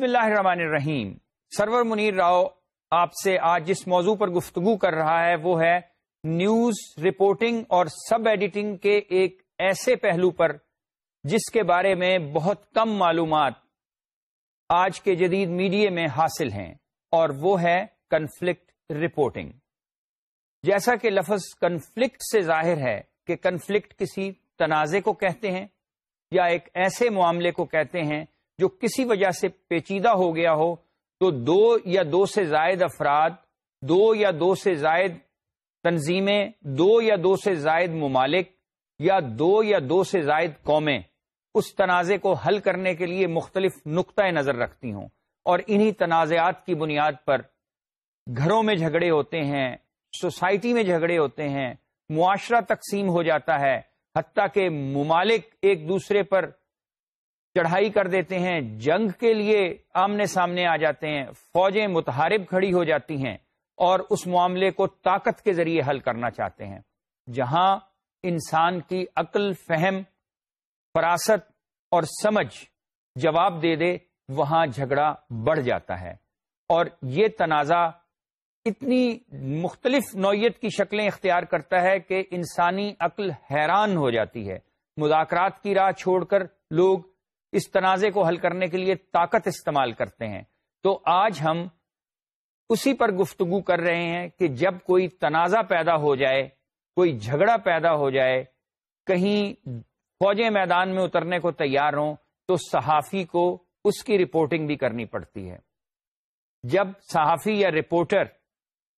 بسم اللہ الرحمن الرحیم۔ سرور منیر راؤ، آپ سے آج جس موضوع پر گفتگو کر رہا ہے، وہ ہے نیوز رپورٹنگ اور سب ایڈیٹنگ کے ایک ایسے پہلو پر، جس کے بارے میں بہت کم معلومات آج کے جدید میڈیا میں حاصل ہیں، اور وہ ہے کنفلکٹ رپورٹنگ جیسا کہ لفظ کنفلکٹ سے ظاہر ہے کہ کنفلکٹ کسی تنازع کو کہتے ہیں یا ایک ایسے معاملے کو کہتے ہیں جو کسی وجہ سے پیچیدہ ہو گیا ہو، تو دو یا دو سے زائد افراد، دو یا دو سے زائد تنظیمیں، دو یا دو سے زائد ممالک یا دو یا دو سے زائد قومیں اس تنازع کو حل کرنے کے لیے مختلف نقطۂ نظر رکھتی ہوں۔ اور انہی تنازعات کی بنیاد پر گھروں میں جھگڑے ہوتے ہیں، سوسائٹی میں جھگڑے ہوتے ہیں، معاشرہ تقسیم ہو جاتا ہے، حتیٰ کہ ممالک ایک دوسرے پر چڑھائی کر دیتے ہیں، جنگ کے لیے آمنے سامنے آ جاتے ہیں، فوجیں متحرب کھڑی ہو جاتی ہیں اور اس معاملے کو طاقت کے ذریعے حل کرنا چاہتے ہیں۔ جہاں انسان کی عقل، فہم، فراست اور سمجھ جواب دے دے، وہاں جھگڑا بڑھ جاتا ہے۔ اور یہ تنازع اتنی مختلف نوعیت کی شکلیں اختیار کرتا ہے کہ انسانی عقل حیران ہو جاتی ہے۔ مذاکرات کی راہ چھوڑ کر لوگ اس تنازع کو حل کرنے کے لیے طاقت استعمال کرتے ہیں۔ تو آج ہم اسی پر گفتگو کر رہے ہیں کہ جب کوئی تنازع پیدا ہو جائے، کوئی جھگڑا پیدا ہو جائے، کہیں فوجیں میدان میں اترنے کو تیار ہوں، تو صحافی کو اس کی رپورٹنگ بھی کرنی پڑتی ہے۔ جب صحافی یا رپورٹر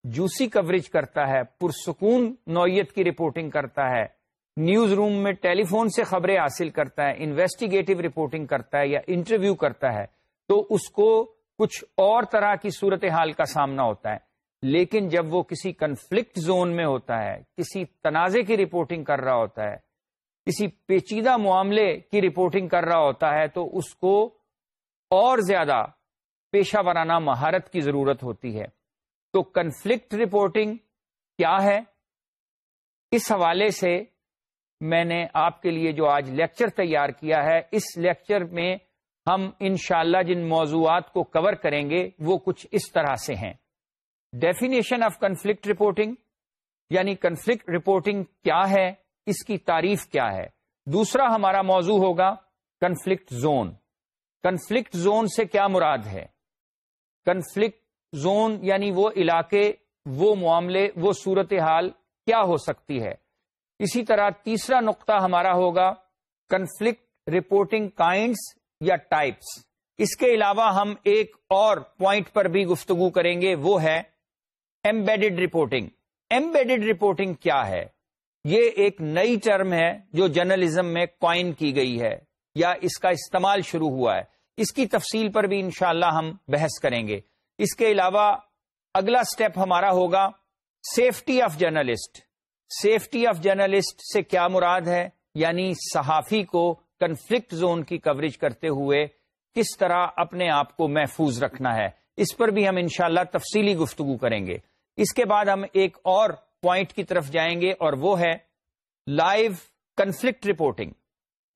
جوسی کوریج کرتا ہے، پرسکون نوعیت کی رپورٹنگ کرتا ہے نیوز روم میں ٹیلی فون سے خبریں حاصل کرتا ہے انویسٹیگیٹو رپورٹنگ کرتا ہے یا انٹرویو کرتا ہے، تو اس کو کچھ اور طرح کی صورتحال کا سامنا ہوتا ہے۔ لیکن جب وہ کسی کنفلکٹ زون میں ہوتا ہے، کسی تنازع کی رپورٹنگ کر رہا ہوتا ہے، کسی پیچیدہ معاملے کی رپورٹنگ کر رہا ہوتا ہے، تو اس کو اور زیادہ پیشہ ورانہ مہارت کی ضرورت ہوتی ہے۔ تو کنفلکٹ رپورٹنگ کیا ہے؟ اس حوالے سے میں نے آپ کے لیے جو آج لیکچر تیار کیا ہے، اس لیکچر میں ہم انشاءاللہ جن موضوعات کو کور کریں گے، وہ کچھ اس طرح سے ہیں۔ ڈیفینیشن آف کنفلکٹ رپورٹنگ یعنی کنفلکٹ رپورٹنگ کیا ہے، اس کی تعریف کیا ہے۔ دوسرا ہمارا موضوع ہوگا کنفلکٹ زون کنفلکٹ زون سے کیا مراد ہے؟ کنفلکٹ زون یعنی وہ علاقے، وہ معاملے، وہ صورتحال کیا ہو سکتی ہے؟ اسی طرح تیسرا نقطہ ہمارا ہوگا کنفلکٹ رپورٹنگ کائنڈس یا ٹائپس اس کے علاوہ ہم ایک اور پوائنٹ پر بھی گفتگو کریں گے، وہ ہے ایمبیڈڈ رپورٹنگ ایمبیڈڈ رپورٹنگ کیا ہے؟ یہ ایک نئی ٹرم ہے جو جرنلزم میں کوائن کی گئی ہے یا اس کا استعمال شروع ہوا ہے۔ اس کی تفصیل پر بھی انشاءاللہ ہم بحث کریں گے۔ اس کے علاوہ اگلا سٹیپ ہمارا ہوگا safety of journalist safety of journalist سے کیا مراد ہے؟ یعنی صحافی کو کنفلکٹ زون کی کوریج کرتے ہوئے کس طرح اپنے آپ کو محفوظ رکھنا ہے؟ اس پر بھی ہم انشاءاللہ تفصیلی گفتگو کریں گے۔ اس کے بعد ہم ایک اور پوائنٹ کی طرف جائیں گے اور وہ ہے لائیو کنفلکٹ رپورٹنگ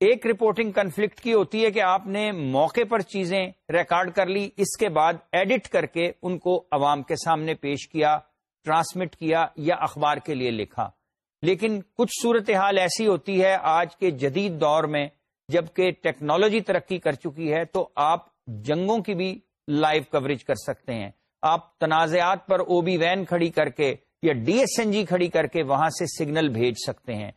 ایک رپورٹنگ کنفلکٹ کی ہوتی ہے کہ آپ نے موقع پر چیزیں ریکارڈ کر لی، اس کے بعد ایڈٹ کر کے ان کو عوام کے سامنے پیش کیا ٹرانسمٹ کیا یا اخبار کے لیے لکھا۔ لیکن کچھ صورتحال ایسی ہوتی ہے آج کے جدید دور میں جبکہ ٹیکنالوجی ترقی کر چکی ہے تو آپ جنگوں کی بھی لائیو کوریج کر سکتے ہیں۔ آپ تنازعات پر او بی وین کھڑی کر کے یا ڈی ایس این جی کھڑی کر کے وہاں سے سگنل بھیج سکتے ہیں۔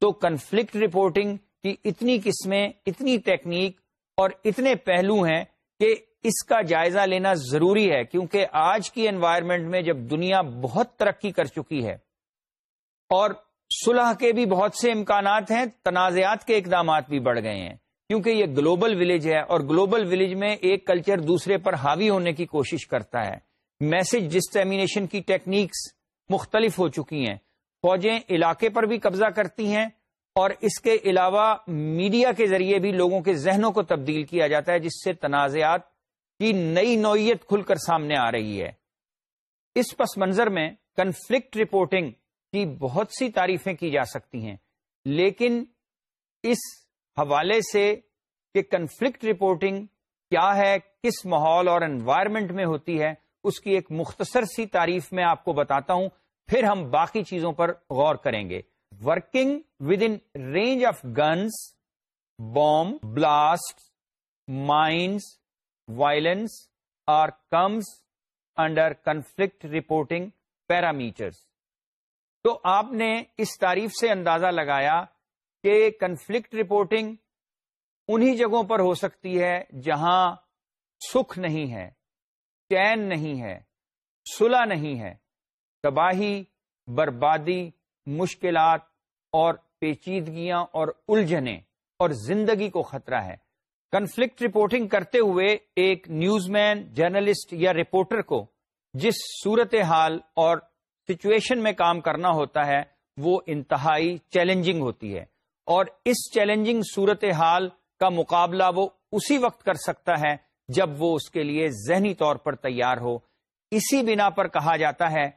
تو کنفلکٹ رپورٹنگ کی اتنی قسمیں، اتنی ٹیکنیک اور اتنے پہلو ہیں کہ اس کا جائزہ لینا ضروری ہے کیونکہ آج کی انوائرمنٹ میں جب دنیا بہت ترقی کر چکی ہے اور صلح کے بھی بہت سے امکانات ہیں، تنازعات کے اقدامات بھی بڑھ گئے ہیں۔ کیونکہ یہ گلوبل ولیج ہے اور گلوبل ولیج میں ایک کلچر دوسرے پر حاوی ہونے کی کوشش کرتا ہے۔ میسج ڈسٹرمینیشن کی ٹیکنیکس مختلف ہو چکی ہیں۔ فوجیں علاقے پر بھی قبضہ کرتی ہیں اور اس کے علاوہ میڈیا کے ذریعے بھی لوگوں کے ذہنوں کو تبدیل کیا جاتا ہے، جس سے تنازعات کی نئی نوعیت کھل کر سامنے آ رہی ہے۔ اس پس منظر میں کنفلکٹ رپورٹنگ کی بہت سی تعریفیں کی جا سکتی ہیں، لیکن اس حوالے سے کہ کنفلکٹ رپورٹنگ کیا ہے، کس ماحول اور انوائرمنٹ میں ہوتی ہے، اس کی ایک مختصر سی تعریف میں آپ کو بتاتا ہوں، پھر ہم باقی چیزوں پر غور کریں گے۔ Working with in range of guns boom blast mines violence or comes under conflict reporting parameters تو آپ نے اس تعریف سے اندازہ لگایا کہ کنفلکٹ رپورٹنگ انہی جگہوں پر ہو سکتی ہے جہاں سکھ نہیں ہے، چین نہیں ہے، صلح نہیں ہے، تباہی، بربادی، مشکلات اور پیچیدگیاں اور الجھنیں اور زندگی کو خطرہ ہے۔ کنفلکٹ رپورٹنگ کرتے ہوئے ایک نیوز مین جرنلسٹ یا رپورٹر کو جس صورت حال اور سچویشن میں کام کرنا ہوتا ہے، وہ انتہائی چیلنجنگ ہوتی ہے۔ اور اس چیلنجنگ صورت حال کا مقابلہ وہ اسی وقت کر سکتا ہے جب وہ اس کے لیے ذہنی طور پر تیار ہو۔ اسی بنا پر کہا جاتا ہے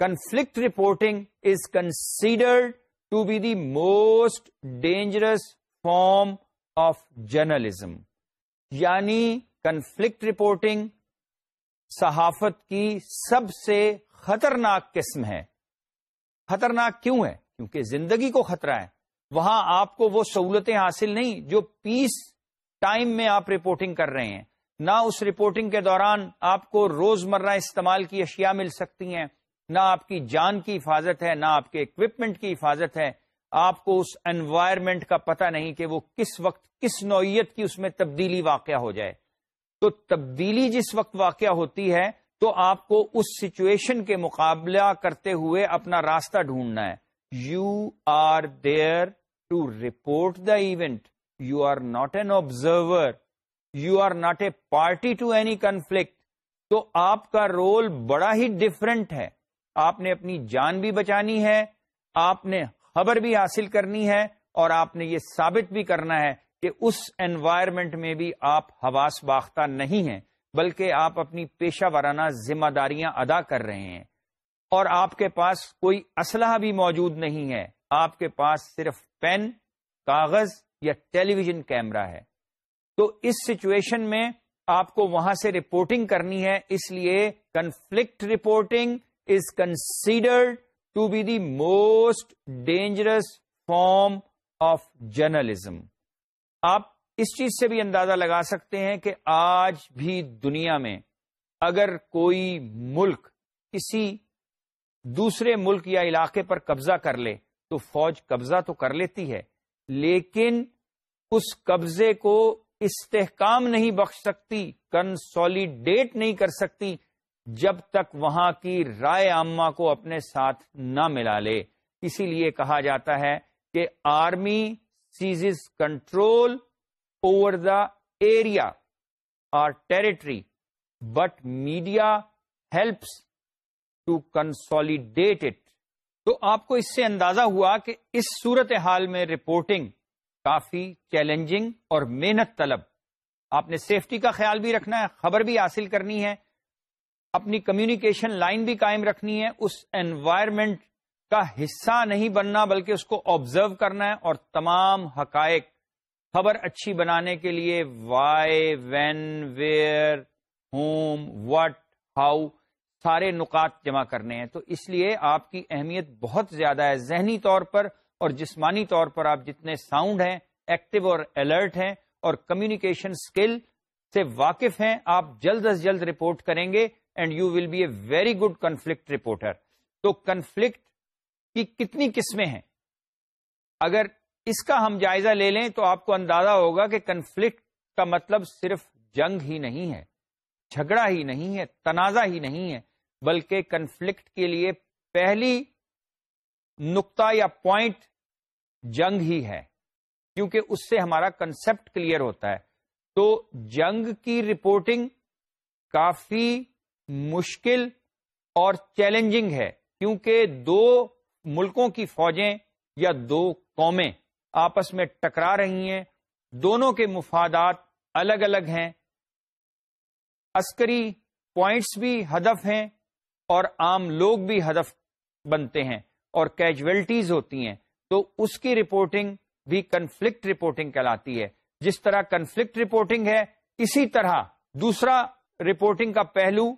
conflict reporting is considered to be the most dangerous form of journalism یعنی کنفلکٹ رپورٹنگ صحافت کی سب سے خطرناک قسم ہے خطرناک کیوں ہے کیونکہ زندگی کو خطرہ ہے۔ وہاں آپ کو وہ سہولتیں حاصل نہیں جو پیس ٹائم میں آپ رپورٹنگ کر رہے ہیں۔ نہ اس رپورٹنگ کے دوران آپ کو روز مرہ استعمال کی اشیاء مل سکتی ہیں۔ نہ آپ کی جان کی حفاظت ہے، نہ آپ کے اکوپمنٹ کی حفاظت ہے۔ آپ کو اس انوائرمنٹ کا پتہ نہیں کہ وہ کس وقت کس نوعیت کی اس میں تبدیلی واقع ہو جائے۔ تو تبدیلی جس وقت واقع ہوتی ہے تو آپ کو اس سچویشن کے مقابلہ کرتے ہوئے اپنا راستہ ڈھونڈنا ہے۔ You are there to report the event you are not an observer you are not a party to any conflict تو آپ کا رول بڑا ہی ڈفرنٹ ہے۔ آپ نے اپنی جان بھی بچانی ہے، آپ نے خبر بھی حاصل کرنی ہے اور آپ نے یہ ثابت بھی کرنا ہے کہ اس انوائرمنٹ میں بھی آپ حواس باختہ نہیں ہیں۔ بلکہ آپ اپنی پیشہ ورانہ ذمہ داریاں ادا کر رہے ہیں۔ اور آپ کے پاس کوئی اسلحہ بھی موجود نہیں ہے۔ آپ کے پاس صرف پین، کاغذ یا ٹیلی ویژن کیمرہ ہے۔ تو اس سچویشن میں آپ کو وہاں سے رپورٹنگ کرنی ہے۔ اس لیے conflict reporting is considered to be the most dangerous form of journalism آپ اس چیز سے بھی اندازہ لگا سکتے ہیں کہ آج بھی دنیا میں اگر کوئی ملک کسی دوسرے ملک یا علاقے پر قبضہ کر لے، تو فوج قبضہ تو کر لیتی ہے، لیکن اس قبضے کو استحکام نہیں بخش سکتی کنسولیڈیٹ نہیں کر سکتی جب تک وہاں کی رائے عامہ کو اپنے ساتھ نہ ملا لے۔ اسی لیے کہا جاتا ہے کہ army seize control over the area اور territory, but media helps to consolidate it. تو آپ کو اس سے اندازہ ہوا کہ اس صورت حال میں رپورٹنگ کافی چیلنجنگ اور محنت طلب۔ آپ نے سیفٹی کا خیال بھی رکھنا ہے، خبر بھی حاصل کرنی ہے، اپنی کمیونیکیشن لائن بھی قائم رکھنی ہے۔ اس انوائرمنٹ کا حصہ نہیں بننا، بلکہ اس کو آبزرو کرنا ہے اور تمام حقائق خبر اچھی بنانے کے لیے why when where whom what how سارے نکات جمع کرنے ہیں۔ تو اس لیے آپ کی اہمیت بہت زیادہ ہے۔ ذہنی طور پر اور جسمانی طور پر آپ جتنے ساؤنڈ ہیں ایکٹیو اور الرٹ ہیں اور کمیونیکیشن اسکل سے واقف ہیں، آپ جلد از جلد رپورٹ کریں گے and you will be a very good conflict reporter تو کنفلکٹ کی کتنی قسمیں ہیں۔ اگر اس کا ہم جائزہ لے لیں تو آپ کو اندازہ ہوگا کہ کنفلکٹ کا مطلب صرف جنگ ہی نہیں ہے، جھگڑا ہی نہیں ہے، تنازع ہی نہیں ہے، بلکہ کنفلکٹ کے لیے پہلی نقطہ یا پوائنٹ جنگ ہی ہے۔ کیونکہ اس سے ہمارا کنسپٹ کلیئر ہوتا ہے۔ تو جنگ کی رپورٹنگ کافی مشکل اور چیلنجنگ ہے، کیونکہ دو ملکوں کی فوجیں یا دو قومیں آپس میں ٹکرا رہی ہیں۔ دونوں کے مفادات الگ الگ ہیں۔ عسکری پوائنٹس بھی ہدف ہیں اور عام لوگ بھی ہدف بنتے ہیں اور کیجولٹیز ہوتی ہیں۔ تو اس کی رپورٹنگ بھی کنفلکٹ رپورٹنگ کہلاتی ہے۔ جس طرح کنفلکٹ رپورٹنگ ہے، اسی طرح دوسرا رپورٹنگ کا پہلو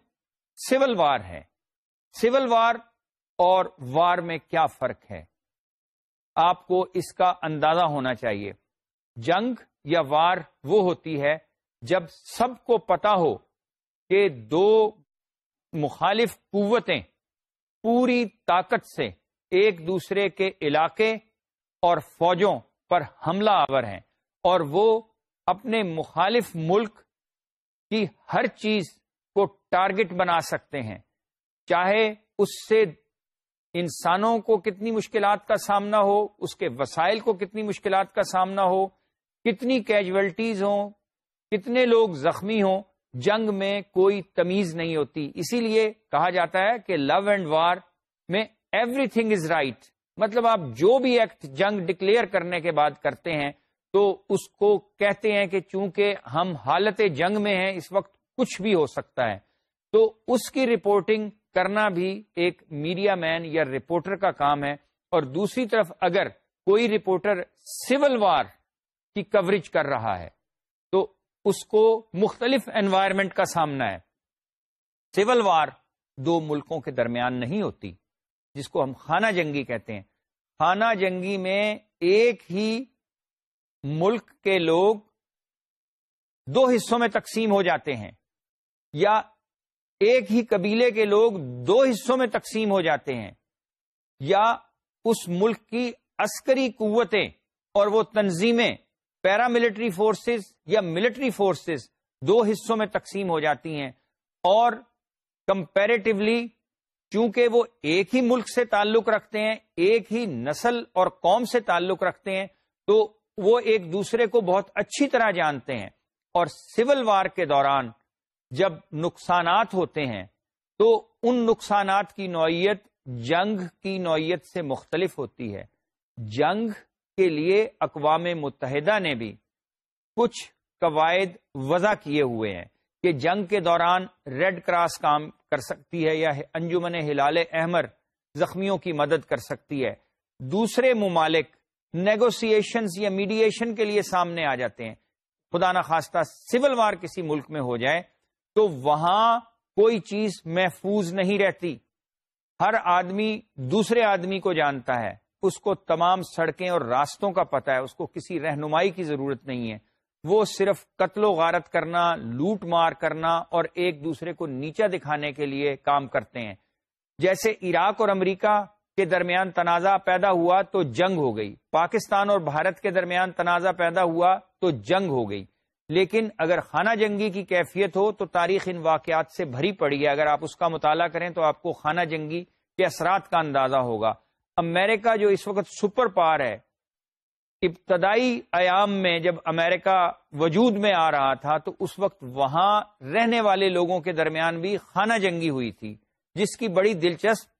سول وار ہے۔ سول وار اور وار میں کیا فرق ہے؟ آپ کو اس کا اندازہ ہونا چاہیے۔ جنگ یا وار وہ ہوتی ہے جب سب کو پتا ہو کہ دو مخالف قوتیں پوری طاقت سے ایک دوسرے کے علاقے اور فوجوں پر حملہ آور ہیں اور وہ اپنے مخالف ملک کی ہر چیز کو ٹارگٹ بنا سکتے ہیں۔ چاہے اس سے انسانوں کو کتنی مشکلات کا سامنا ہو، اس کے وسائل کو کتنی مشکلات کا سامنا ہو، کتنی کیجولٹیز ہوں، کتنے لوگ زخمی ہوں، جنگ میں کوئی تمیز نہیں ہوتی۔ اسی لیے کہا جاتا ہے کہ لو اینڈ وار میں ایوری تھنگ از رائٹ مطلب آپ جو بھی ایکٹ جنگ ڈکلیئر کرنے کے بعد کرتے ہیں، تو اس کو کہتے ہیں کہ چونکہ ہم حالت جنگ میں ہیں، اس وقت کچھ بھی ہو سکتا ہے۔ تو اس کی رپورٹنگ کرنا بھی ایک میڈیا مین یا رپورٹر کا کام ہے۔ اور دوسری طرف اگر کوئی رپورٹر سول وار کی کوریج کر رہا ہے، تو اس کو مختلف انوائرمنٹ کا سامنا ہے۔ سول وار دو ملکوں کے درمیان نہیں ہوتی، جس کو ہم خانہ جنگی کہتے ہیں۔ خانہ جنگی میں ایک ہی ملک کے لوگ دو حصوں میں تقسیم ہو جاتے ہیں، یا ایک ہی قبیلے کے لوگ دو حصوں میں تقسیم ہو جاتے ہیں۔ یا اس ملک کی عسکری قوتیں اور وہ تنظیمیں، پیراملٹری فورسز یا ملٹری فورسز دو حصوں میں تقسیم ہو جاتی ہیں۔ اور کمپیریٹولی چونکہ وہ ایک ہی ملک سے تعلق رکھتے ہیں، ایک ہی نسل اور قوم سے تعلق رکھتے ہیں، تو وہ ایک دوسرے کو بہت اچھی طرح جانتے ہیں۔ اور سول وار کے دوران جب نقصانات ہوتے ہیں تو ان نقصانات کی نوعیت جنگ کی نوعیت سے مختلف ہوتی ہے۔ جنگ کے لیے اقوام متحدہ نے بھی کچھ قواعد وضع کیے ہوئے ہیں کہ جنگ کے دوران ریڈ کراس کام کر سکتی ہے یا انجمن ہلال احمر زخمیوں کی مدد کر سکتی ہے۔ دوسرے ممالک نیگوسیشنز یا میڈیشن کے لیے سامنے آ جاتے ہیں۔ خدا نخواستہ سول وار کسی ملک میں ہو جائے تو وہاں کوئی چیز محفوظ نہیں رہتی۔ ہر آدمی دوسرے آدمی کو جانتا ہے۔ اس کو تمام سڑکیں اور راستوں کا پتہ ہے۔ اس کو کسی رہنمائی کی ضرورت نہیں ہے۔ وہ صرف قتل و غارت کرنا، لوٹ مار کرنا اور ایک دوسرے کو نیچا دکھانے کے لیے کام کرتے ہیں۔ جیسے عراق اور امریکہ کے درمیان تنازع پیدا ہوا تو جنگ ہو گئی۔ پاکستان اور بھارت کے درمیان تنازع پیدا ہوا تو جنگ ہو گئی۔ لیکن اگر خانہ جنگی کی کیفیت ہو تو تاریخ ان واقعات سے بھری پڑی ہے۔ اگر آپ اس کا مطالعہ کریں تو آپ کو خانہ جنگی کے اثرات کا اندازہ ہوگا۔ امریکہ جو اس وقت سپر پار ہے، ابتدائی ایام میں جب امریکہ وجود میں آ رہا تھا تو اس وقت وہاں رہنے والے لوگوں کے درمیان بھی خانہ جنگی ہوئی تھی، جس کی بڑی دلچسپ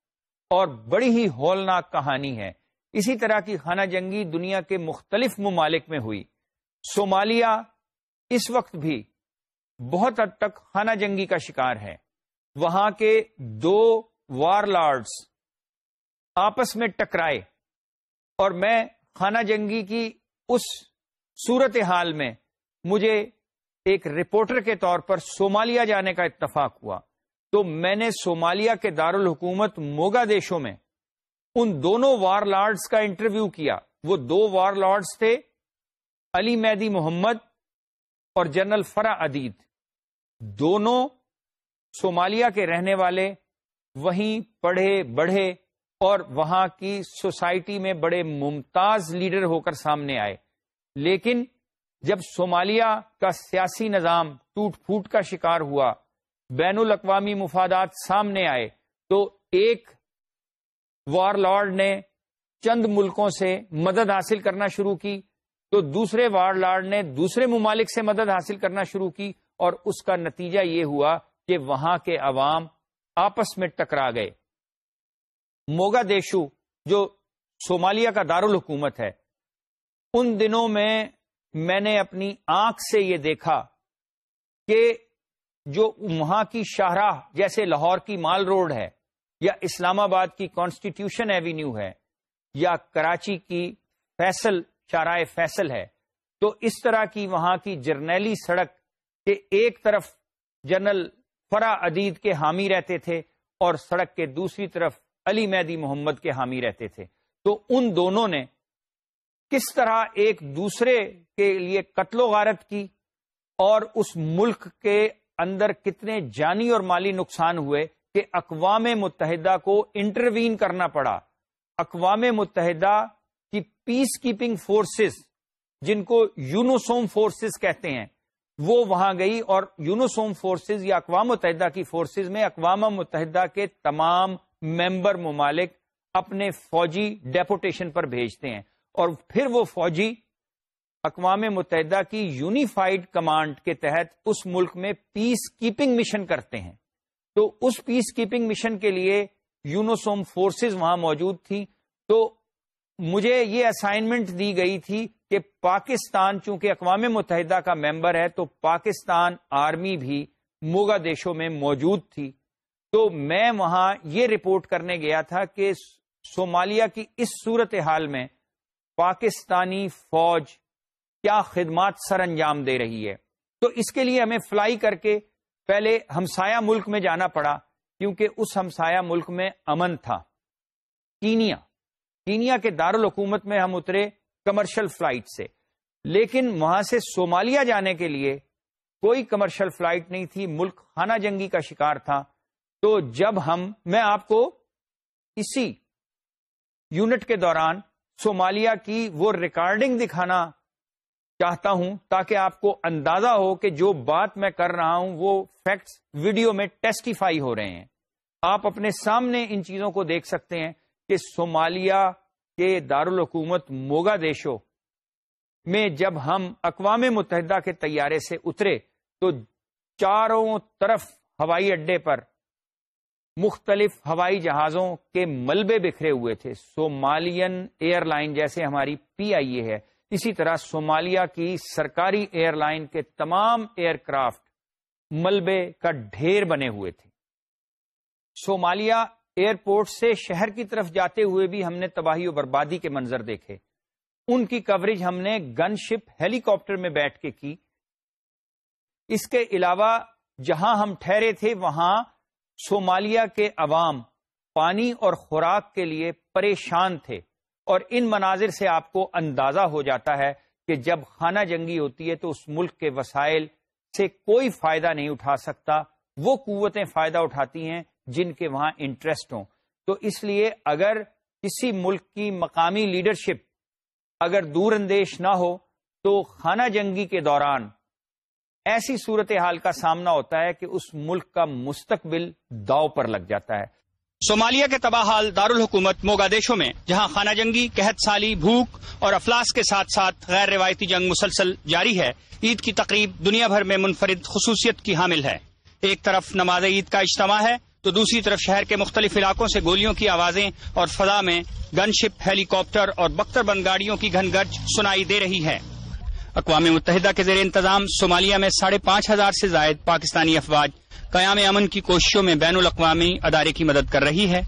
اور بڑی ہی ہولناک کہانی ہے۔ اسی طرح کی خانہ جنگی دنیا کے مختلف ممالک میں ہوئی۔ صومالیہ اس وقت بھی بہت حد تک خانہ جنگی کا شکار ہے۔ وہاں کے دو وار لارڈس آپس میں ٹکرائے اور میں خانہ جنگی کی اس صورت حال میں مجھے ایک رپورٹر کے طور پر صومالیہ جانے کا اتفاق ہوا۔ تو میں نے صومالیہ کے دارالحکومت موگا دیشوں میں ان دونوں وار لارڈز کا انٹرویو کیا۔ وہ دو وار لارڈز تھے، علی میدی محمد اور جنرل فرا ادید دونوں صومالیہ کے رہنے والے، وہیں پڑھے، بڑھے اور وہاں کی سوسائٹی میں بڑے ممتاز لیڈر ہو کر سامنے آئے۔ لیکن جب صومالیہ کا سیاسی نظام ٹوٹ پھوٹ کا شکار ہوا، بین الاقوامی مفادات سامنے آئے، تو ایک وار لارڈ نے چند ملکوں سے مدد حاصل کرنا شروع کی۔ تو دوسرے وار لارڈ نے دوسرے ممالک سے مدد حاصل کرنا شروع کی اور اس کا نتیجہ یہ ہوا کہ وہاں کے عوام آپس میں ٹکرا گئے۔ موگا دیشو جو صومالیہ کا دارالحکومت ہے، ان دنوں میں میں نے اپنی آنکھ سے یہ دیکھا کہ جو وہاں کی شاہراہ جیسے لاہور کی مال روڈ ہے یا اسلام آباد کی کانسٹیٹیوشن ایوینیو ہے یا کراچی کی فیصل شارائے فیصل ہے۔ تو اس طرح کی وہاں کی جرنیلی سڑک کہ ایک طرف جنرل فرا عدید کے حامی رہتے تھے اور سڑک کے دوسری طرف علی مہدی محمد کے حامی رہتے تھے۔ تو ان دونوں نے کس طرح ایک دوسرے کے لیے قتل و غارت کی اور اس ملک کے اندر کتنے جانی اور مالی نقصان ہوئے کہ اقوام متحدہ کو انٹروین کرنا پڑا۔ اقوام متحدہ کی پیس کیپنگ فورسز جن کو یونوسوم فورسز کہتے ہیں، وہ وہاں گئی اور یونوسوم فورسز یا اقوام متحدہ کی فورسز میں اقوام متحدہ کے تمام ممبر ممالک اپنے فوجی ڈیپوٹیشن پر بھیجتے ہیں۔ اور پھر وہ فوجی اقوام متحدہ کی یونیفائڈ کمانڈ کے تحت اس ملک میں پیس کیپنگ مشن کرتے ہیں۔ تو اس پیس کیپنگ مشن کے لیے یونوسوم فورسز وہاں موجود تھی تو مجھے یہ اسائنمنٹ دی گئی تھی کہ پاکستان چونکہ اقوام متحدہ کا ممبر ہے تو پاکستان آرمی بھی موگا دیشوں میں موجود تھی۔ تو میں وہاں یہ رپورٹ کرنے گیا تھا کہ صومالیہ کی اس صورت حال میں پاکستانی فوج کیا خدمات سر انجام دے رہی ہے۔ تو اس کے لیے ہمیں فلائی کر کے پہلے ہمسایہ ملک میں جانا پڑا کیونکہ اس ہمسایہ ملک میں امن تھا۔ کینیا۔ کینیا کے دارالحکومت میں ہم اترے کمرشل فلائٹ سے۔ لیکن وہاں سے صومالیہ جانے کے لیے کوئی کمرشل فلائٹ نہیں تھی، ملک خانہ جنگی کا شکار تھا۔ تو جب ہم، میں آپ کو اسی یونٹ کے دوران صومالیہ کی وہ ریکارڈنگ دکھانا چاہتا ہوں تاکہ آپ کو اندازہ ہو کہ جو بات میں کر رہا ہوں وہ فیکٹس ویڈیو میں ٹیسٹیفائی ہو رہے ہیں۔ آپ اپنے سامنے ان چیزوں کو دیکھ سکتے ہیں۔ کہ صومالیہ کے دارالحکومت موگا دیشو میں جب ہم اقوام متحدہ کے طیارے سے اترے تو چاروں طرف ہوائی اڈے پر مختلف ہوائی جہازوں کے ملبے بکھرے ہوئے تھے۔ سومالین ایئر لائن جیسے ہماری پی آئی اے ہے۔ اسی طرح صومالیہ کی سرکاری ایئر لائن کے تمام ایئر کرافٹ ملبے کا ڈھیر بنے ہوئے تھے۔ صومالیہ ایئرپورٹ سے شہر کی طرف جاتے ہوئے بھی ہم نے تباہی و بربادی کے منظر دیکھے۔ ان کی کوریج ہم نے گن شپ ہیلی کاپٹر میں بیٹھ کے کی۔ اس کے علاوہ جہاں ہم ٹھہرے تھے، وہاں صومالیہ کے عوام پانی اور خوراک کے لیے پریشان تھے۔ اور ان مناظر سے آپ کو اندازہ ہو جاتا ہے کہ جب خانہ جنگی ہوتی ہے تو اس ملک کے وسائل سے کوئی فائدہ نہیں اٹھا سکتا۔ وہ قوتیں فائدہ اٹھاتی ہیں جن کے وہاں انٹرسٹ ہوں۔ تو اس لیے اگر کسی ملک کی مقامی لیڈرشپ اگر دور اندیش نہ ہو، تو خانہ جنگی کے دوران ایسی صورتحال کا سامنا ہوتا ہے کہ اس ملک کا مستقبل داؤ پر لگ جاتا ہے۔ صومالیہ کے تباہ حال دارالحکومت موگادیشوں میں، جہاں خانہ جنگی، قحط سالی، بھوک اور افلاس کے ساتھ ساتھ غیر روایتی جنگ مسلسل جاری ہے، عید کی تقریب دنیا بھر میں منفرد خصوصیت کی حامل ہے۔ ایک طرف نماز عید کا اجتماع ہے تو دوسری طرف شہر کے مختلف علاقوں سے گولیوں کی آوازیں اور فضا میں گن شپ، ہیلی کاپٹر اور بختر بند گاڑیوں کی گھن گرج سنائی دے رہی ہے۔ اقوام متحدہ کے زیر انتظام صومالیہ میں ساڑھے پانچ ہزار سے زائد پاکستانی افواج قیام امن کی کوششوں میں بین الاقوامی ادارے کی مدد کر رہی ہے۔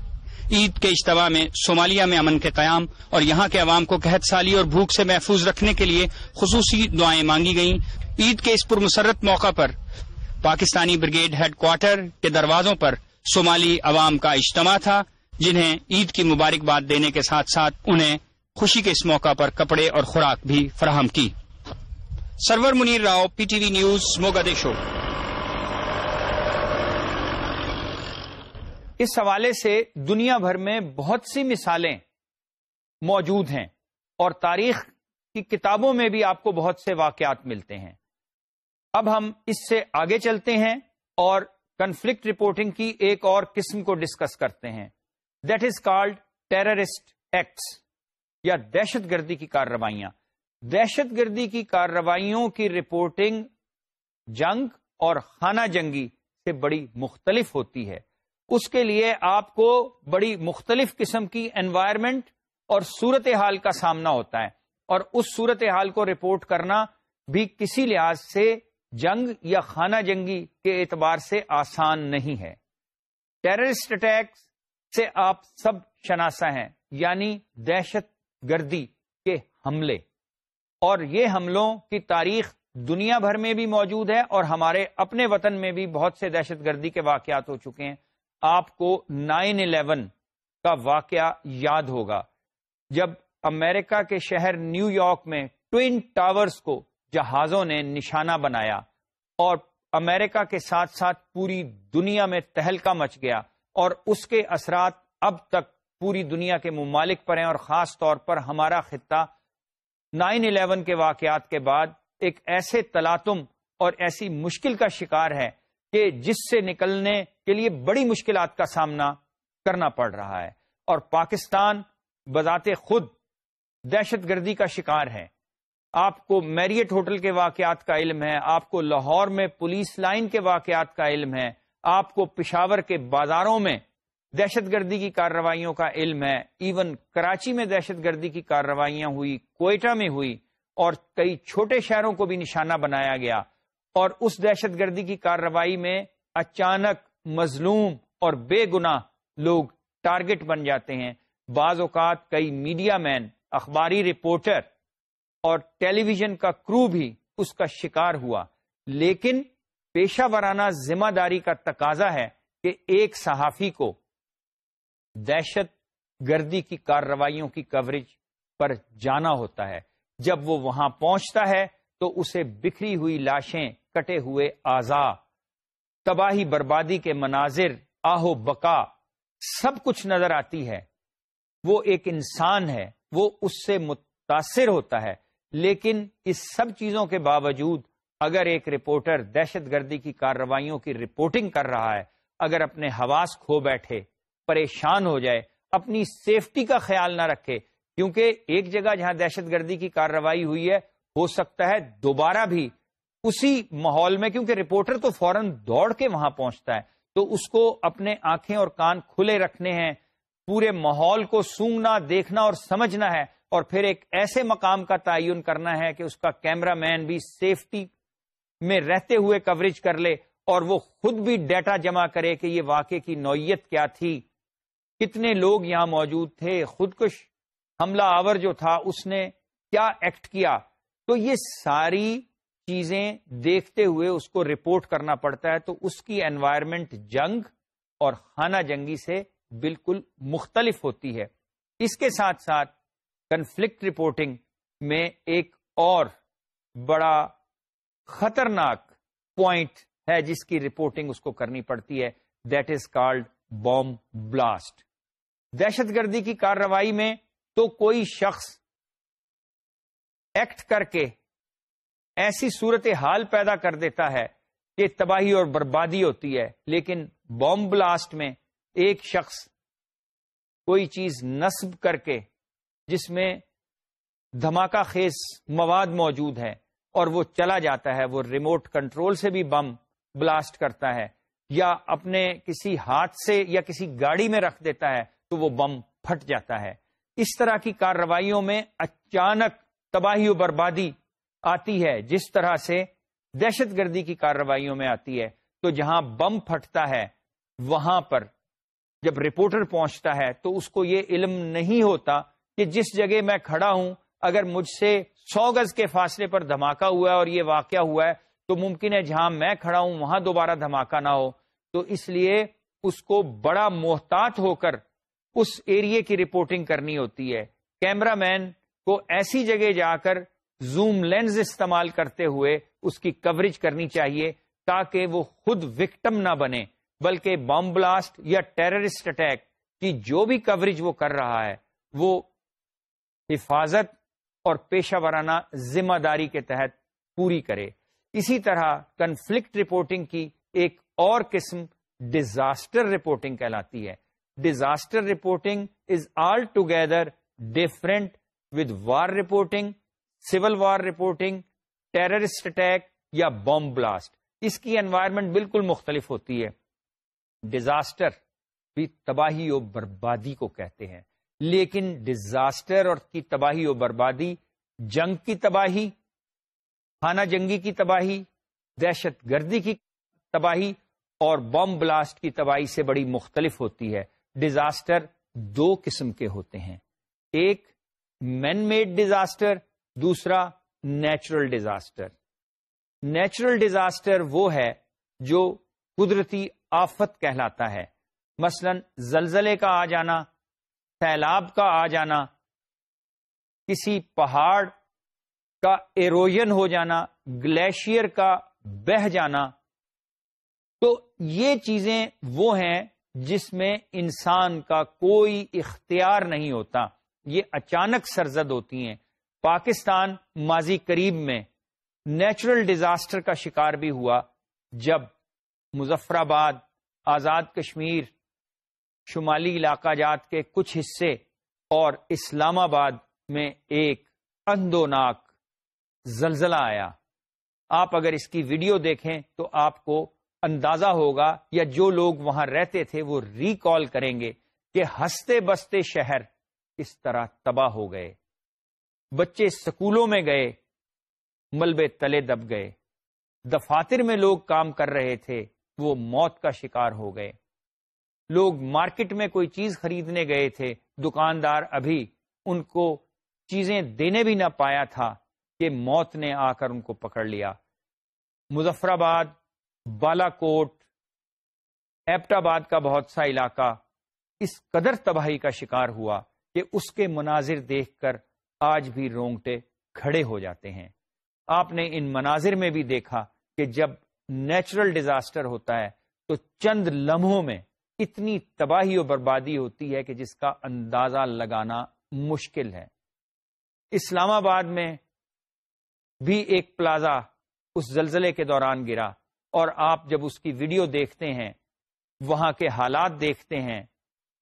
عید کے اجتماع میں صومالیہ میں امن کے قیام اور یہاں کے عوام کو قحط سالی اور بھوک سے محفوظ رکھنے کے لیے خصوصی دعائیں مانگی گئیں۔ عید کے اس پرمسرت موقع پر پاکستانی بریگیڈ ہیڈ کوارٹر کے دروازوں پر صومالی عوام کا اجتماع تھا، جنہیں عید کی مبارکباد دینے کے ساتھ ساتھ انہیں خوشی کے اس موقع پر کپڑے اور خوراک بھی فراہم کی۔ Sarwar Munir Rao, P T V news Mogadishu اس حوالے سے دنیا بھر میں بہت سی مثالیں موجود ہیں اور تاریخ کی کتابوں میں بھی آپ کو بہت سے واقعات ملتے ہیں۔ اب ہم اس سے آگے چلتے ہیں اور کنفلکٹ رپورٹنگ کی ایک اور قسم کو ڈسکس کرتے ہیں۔ That is called terrorist acts یا دہشت گردی کی کارروائیاں۔ دہشت گردی کی کارروائیوں کی رپورٹنگ جنگ اور خانہ جنگی سے بڑی مختلف ہوتی ہے۔ اس کے لیے آپ کو بڑی مختلف قسم کی انوائرمنٹ اور صورت حال کا سامنا ہوتا ہے اور اس صورت حال کو رپورٹ کرنا بھی کسی لحاظ سے جنگ یا خانہ جنگی کے اعتبار سے آسان نہیں ہے۔ ٹیررسٹ اٹیک سے آپ سب شناسا ہیں یعنی دہشت گردی کے حملے۔ اور یہ حملوں کی تاریخ دنیا بھر میں بھی موجود ہے اور ہمارے اپنے وطن میں بھی بہت سے دہشت گردی کے واقعات ہو چکے ہیں۔ آپ کو نائن الیون کا واقعہ یاد ہوگا۔ جب امریکہ کے شہر نیو یارک میں ٹوئن ٹاورز کو جہازوں نے نشانہ بنایا اور امریکہ کے ساتھ ساتھ پوری دنیا میں تہلکا مچ گیا اور اس کے اثرات اب تک پوری دنیا کے ممالک پر ہیں اور خاص طور پر ہمارا خطہ نائن الیون کے واقعات کے بعد ایک ایسے تلاتم اور ایسی مشکل کا شکار ہے کہ جس سے نکلنے کے لیے بڑی مشکلات کا سامنا کرنا پڑ رہا ہے اور پاکستان بذات خود دہشت گردی کا شکار ہے۔ آپ کو میریٹ ہوٹل کے واقعات کا علم ہے، آپ کو لاہور میں پولیس لائن کے واقعات کا علم ہے، آپ کو پشاور کے بازاروں میں دہشت گردی کی کارروائیوں کا علم ہے، ایون کراچی میں دہشت گردی کی کارروائیاں ہوئی، کوئٹہ میں ہوئی، اور کئی چھوٹے شہروں کو بھی نشانہ بنایا گیا۔ اور اس دہشت گردی کی کارروائی میں اچانک مظلوم اور بے گنا لوگ ٹارگٹ بن جاتے ہیں۔ بعض اوقات کئی میڈیا مین، اخباری رپورٹر اور ٹیلی ویژن کا کرو بھی اس کا شکار ہوا۔ لیکن پیشہ ورانہ ذمہ داری کا تقاضا ہے کہ ایک صحافی کو دہشت گردی کی کارروائیوں کی کوریج پر جانا ہوتا ہے۔ جب وہ وہاں پہنچتا ہے تو اسے بکھری ہوئی لاشیں کٹے ہوئے آزا تباہی بربادی کے مناظر آہو بکا سب کچھ نظر آتی ہے۔ وہ ایک انسان ہے، وہ اس سے متاثر ہوتا ہے۔ لیکن اس سب چیزوں کے باوجود اگر ایک رپورٹر دہشت گردی کی کارروائیوں کی رپورٹنگ کر رہا ہے، اگر اپنے حواس کھو بیٹھے، پریشان ہو جائے، اپنی سیفٹی کا خیال نہ رکھے، کیونکہ ایک جگہ جہاں دہشت گردی کی کارروائی ہوئی ہے، ہو سکتا ہے دوبارہ بھی اسی ماحول میں، کیونکہ رپورٹر تو فوراً دوڑ کے وہاں پہنچتا ہے، تو اس کو اپنے آنکھیں اور کان کھلے رکھنے ہیں، پورے ماحول کو سونگنا، دیکھنا اور سمجھنا ہے۔ اور پھر ایک ایسے مقام کا تعین کرنا ہے کہ اس کا کیمرہ مین بھی سیفٹی میں رہتے ہوئے کوریج کر لے اور وہ خود بھی ڈیٹا جمع کرے کہ یہ واقعے کی نوعیت کیا تھی۔ کتنے لوگ یہاں موجود تھے؟ خودکش حملہ آور جو تھا، اس نے کیا ایکٹ کیا؟ تو یہ ساری چیزیں دیکھتے ہوئے اس کو رپورٹ کرنا پڑتا ہے۔ تو اس کی انوائرمنٹ جنگ اور خانہ جنگی سے بالکل مختلف ہوتی ہے۔ اس کے ساتھ ساتھ کنفلکٹ رپورٹنگ میں ایک اور بڑا خطرناک پوائنٹ ہے جس کی رپورٹنگ اس کو کرنی پڑتی ہے that is called boom blast دہشت گردی کی کارروائی میں تو کوئی شخص ایکٹ کر کے ایسی صورت حال پیدا کر دیتا ہے کہ تباہی اور بربادی ہوتی ہے، لیکن بوم بلاسٹ میں ایک شخص کوئی چیز نصب کر کے جس میں دھماکہ خیز مواد موجود ہے اور وہ چلا جاتا ہے، وہ ریموٹ کنٹرول سے بھی بم بلاسٹ کرتا ہے، یا اپنے کسی ہاتھ سے یا کسی گاڑی میں رکھ دیتا ہے تو وہ بم پھٹ جاتا ہے۔ اس طرح کی کارروائیوں میں اچانک تباہی و بربادی آتی ہے، جس طرح سے دہشت گردی کی کارروائیوں میں آتی ہے۔ تو جہاں بم پھٹتا ہے، وہاں پر جب رپورٹر پہنچتا ہے تو اس کو یہ علم نہیں ہوتا کہ جس جگہ میں کھڑا ہوں، اگر مجھ سے سو گز کے فاصلے پر دھماکہ ہوا ہے اور یہ واقعہ ہوا ہے، تو ممکن ہے جہاں میں کھڑا ہوں، وہاں دوبارہ دھماکہ نہ ہو۔ تو اس لیے اس کو بڑا محتاط ہو کر اس ایریے کی رپورٹنگ کرنی ہوتی ہے۔ کیمرہ مین کو ایسی جگہ جا کر زوم لینز استعمال کرتے ہوئے اس کی کوریج کرنی چاہیے تاکہ وہ خود وکٹم نہ بنے، بلکہ بم بلاسٹ یا ٹیررسٹ اٹیک کی جو بھی کوریج وہ کر رہا ہے، وہ حفاظت اور پیشہ ورانہ ذمہ داری کے تحت پوری کرے۔ اسی طرح کنفلکٹ رپورٹنگ کی ایک اور قسم ڈیزاسٹر رپورٹنگ کہلاتی ہے۔ Disaster reporting is all together different with war reporting civil war reporting terrorist attack یا بوم بلاسٹ اس کی انوائرمنٹ بالکل مختلف ہوتی ہے۔ ڈیزاسٹر بھی تباہی و بربادی کو کہتے ہیں۔ لیکن ڈیزاسٹر اور کی تباہی و بربادی، جنگ کی تباہی، خانہ جنگی کی تباہی، دہشت گردی کی تباہی اور بم بلاسٹ کی تباہی سے بڑی مختلف ہوتی ہے۔ ڈیزاسٹر دو قسم کے ہوتے ہیں۔ ایک مین میڈ ڈیزاسٹر دوسرا نیچرل ڈیزاسٹر نیچرل ڈیزاسٹر وہ ہے جو قدرتی آفت کہلاتا ہے۔ مثلا زلزلے کا آ جانا سیلاب کا آ جانا، کسی پہاڑ کا ایروژن ہو جانا گلیشیئر کا بہ جانا، تو یہ چیزیں وہ ہیں جس میں انسان کا کوئی اختیار نہیں ہوتا۔ یہ اچانک سرزد ہوتی ہیں۔ پاکستان ماضی قریب میں نیچرل ڈیزاسٹر کا شکار بھی ہوا جب مظفر آباد آزاد کشمیر شمالی علاقہ جات کے کچھ حصے اور اسلام آباد میں ایک اندوناک زلزلہ آیا۔ آپ اگر اس کی ویڈیو دیکھیں تو آپ کو اندازہ ہوگا یا جو لوگ وہاں رہتے تھے وہ ریکال کریں گے کہ ہستے بستے شہر اس طرح تباہ ہو گئے۔ بچے سکولوں میں گئے، ملبے تلے دب گئے۔ دفاتر میں لوگ کام کر رہے تھے، وہ موت کا شکار ہو گئے۔ لوگ مارکیٹ میں کوئی چیز خریدنے گئے تھے، دکاندار ابھی ان کو چیزیں دینے بھی نہ پایا تھا کہ موت نے آ کر ان کو پکڑ لیا۔ مظفر آباد بالا کوٹ ایپٹ آباد کا بہت سا علاقہ اس قدر تباہی کا شکار ہوا کہ اس کے مناظر دیکھ کر آج بھی رونگٹے کھڑے ہو جاتے ہیں۔ آپ نے ان مناظر میں بھی دیکھا کہ جب نیچرل ڈیزاسٹر ہوتا ہے تو چند لمحوں میں اتنی تباہی و بربادی ہوتی ہے کہ جس کا اندازہ لگانا مشکل ہے۔ اسلام آباد میں بھی ایک پلازا اس زلزلے کے دوران گرا اور آپ جب اس کی ویڈیو دیکھتے ہیں، وہاں کے حالات دیکھتے ہیں،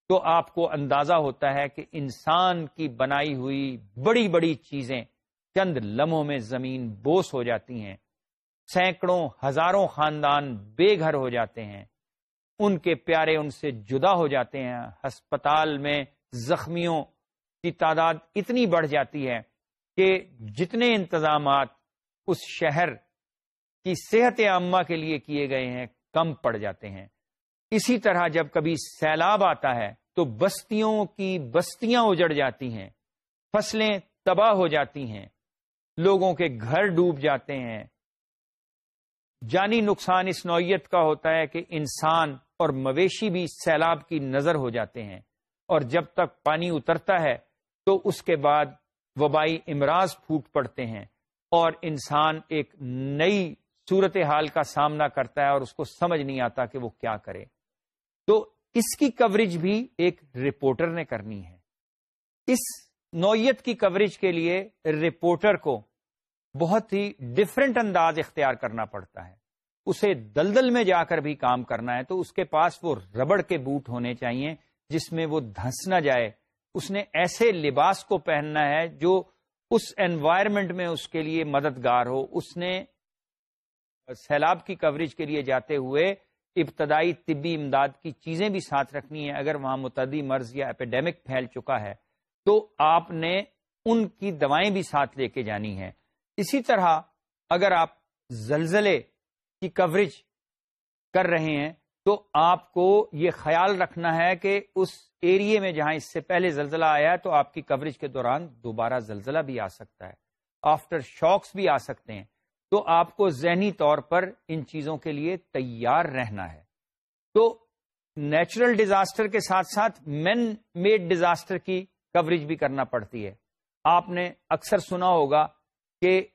تو آپ کو اندازہ ہوتا ہے کہ انسان کی بنائی ہوئی بڑی بڑی چیزیں چند لمحوں میں زمین بوس ہو جاتی ہیں۔ سینکڑوں، ہزاروں خاندان بے گھر ہو جاتے ہیں۔ ان کے پیارے ان سے جدا ہو جاتے ہیں۔ ہسپتال میں زخمیوں کی تعداد اتنی بڑھ جاتی ہے کہ جتنے انتظامات اس شہر کی صحت عامہ کے لیے کیے گئے ہیں، کم پڑ جاتے ہیں۔ اسی طرح جب کبھی سیلاب آتا ہے تو بستیوں کی بستیاں اجڑ جاتی ہیں، فصلیں تباہ ہو جاتی ہیں، لوگوں کے گھر ڈوب جاتے ہیں۔ جانی نقصان اس نوعیت کا ہوتا ہے کہ انسان اور مویشی بھی سیلاب کی نظر ہو جاتے ہیں اور جب تک پانی اترتا ہے تو اس کے بعد وبائی امراض پھوٹ پڑتے ہیں اور انسان ایک نئی صورت حال کا سامنا کرتا ہے اور اس کو سمجھ نہیں آتا کہ وہ کیا کرے۔ تو اس کی کوریج بھی ایک رپورٹر نے کرنی ہے۔ اس نوعیت کی کوریج کے لیے رپورٹر کو بہت ہی ڈفرینٹ انداز اختیار کرنا پڑتا ہے۔ اسے دلدل میں جا کر بھی کام کرنا ہے تو اس کے پاس وہ ربڑ کے بوٹ ہونے چاہیے جس میں وہ دھنس نہ جائے۔ اس نے ایسے لباس کو پہننا ہے جو اس انوائرمنٹ میں اس کے لیے مددگار ہو۔ اس نے سیلاب کی کوریج کے لیے جاتے ہوئے ابتدائی طبی امداد کی چیزیں بھی ساتھ رکھنی ہیں۔ اگر وہاں متعدی مرض یا اپیڈیمک پھیل چکا ہے تو آپ نے ان کی دوائیں بھی ساتھ لے کے جانی ہیں۔ اسی طرح اگر آپ زلزلے کی کوریج کر رہے ہیں، تو آپ کو یہ خیال رکھنا ہے کہ اس ایریے میں جہاں اس سے پہلے زلزلہ آیا ہے، تو آپ کی کوریج کے دوران دوبارہ زلزلہ بھی آ سکتا ہے آفٹر شاکس بھی آ سکتے ہیں۔ تو آپ کو ذہنی طور پر ان چیزوں کے لیے تیار رہنا ہے۔ تو نیچرل ڈیزاسٹر کے ساتھ ساتھ مین میڈ ڈیزاسٹر کی کوریج بھی کرنا پڑتی ہے۔ آپ نے اکثر سنا ہوگا کہ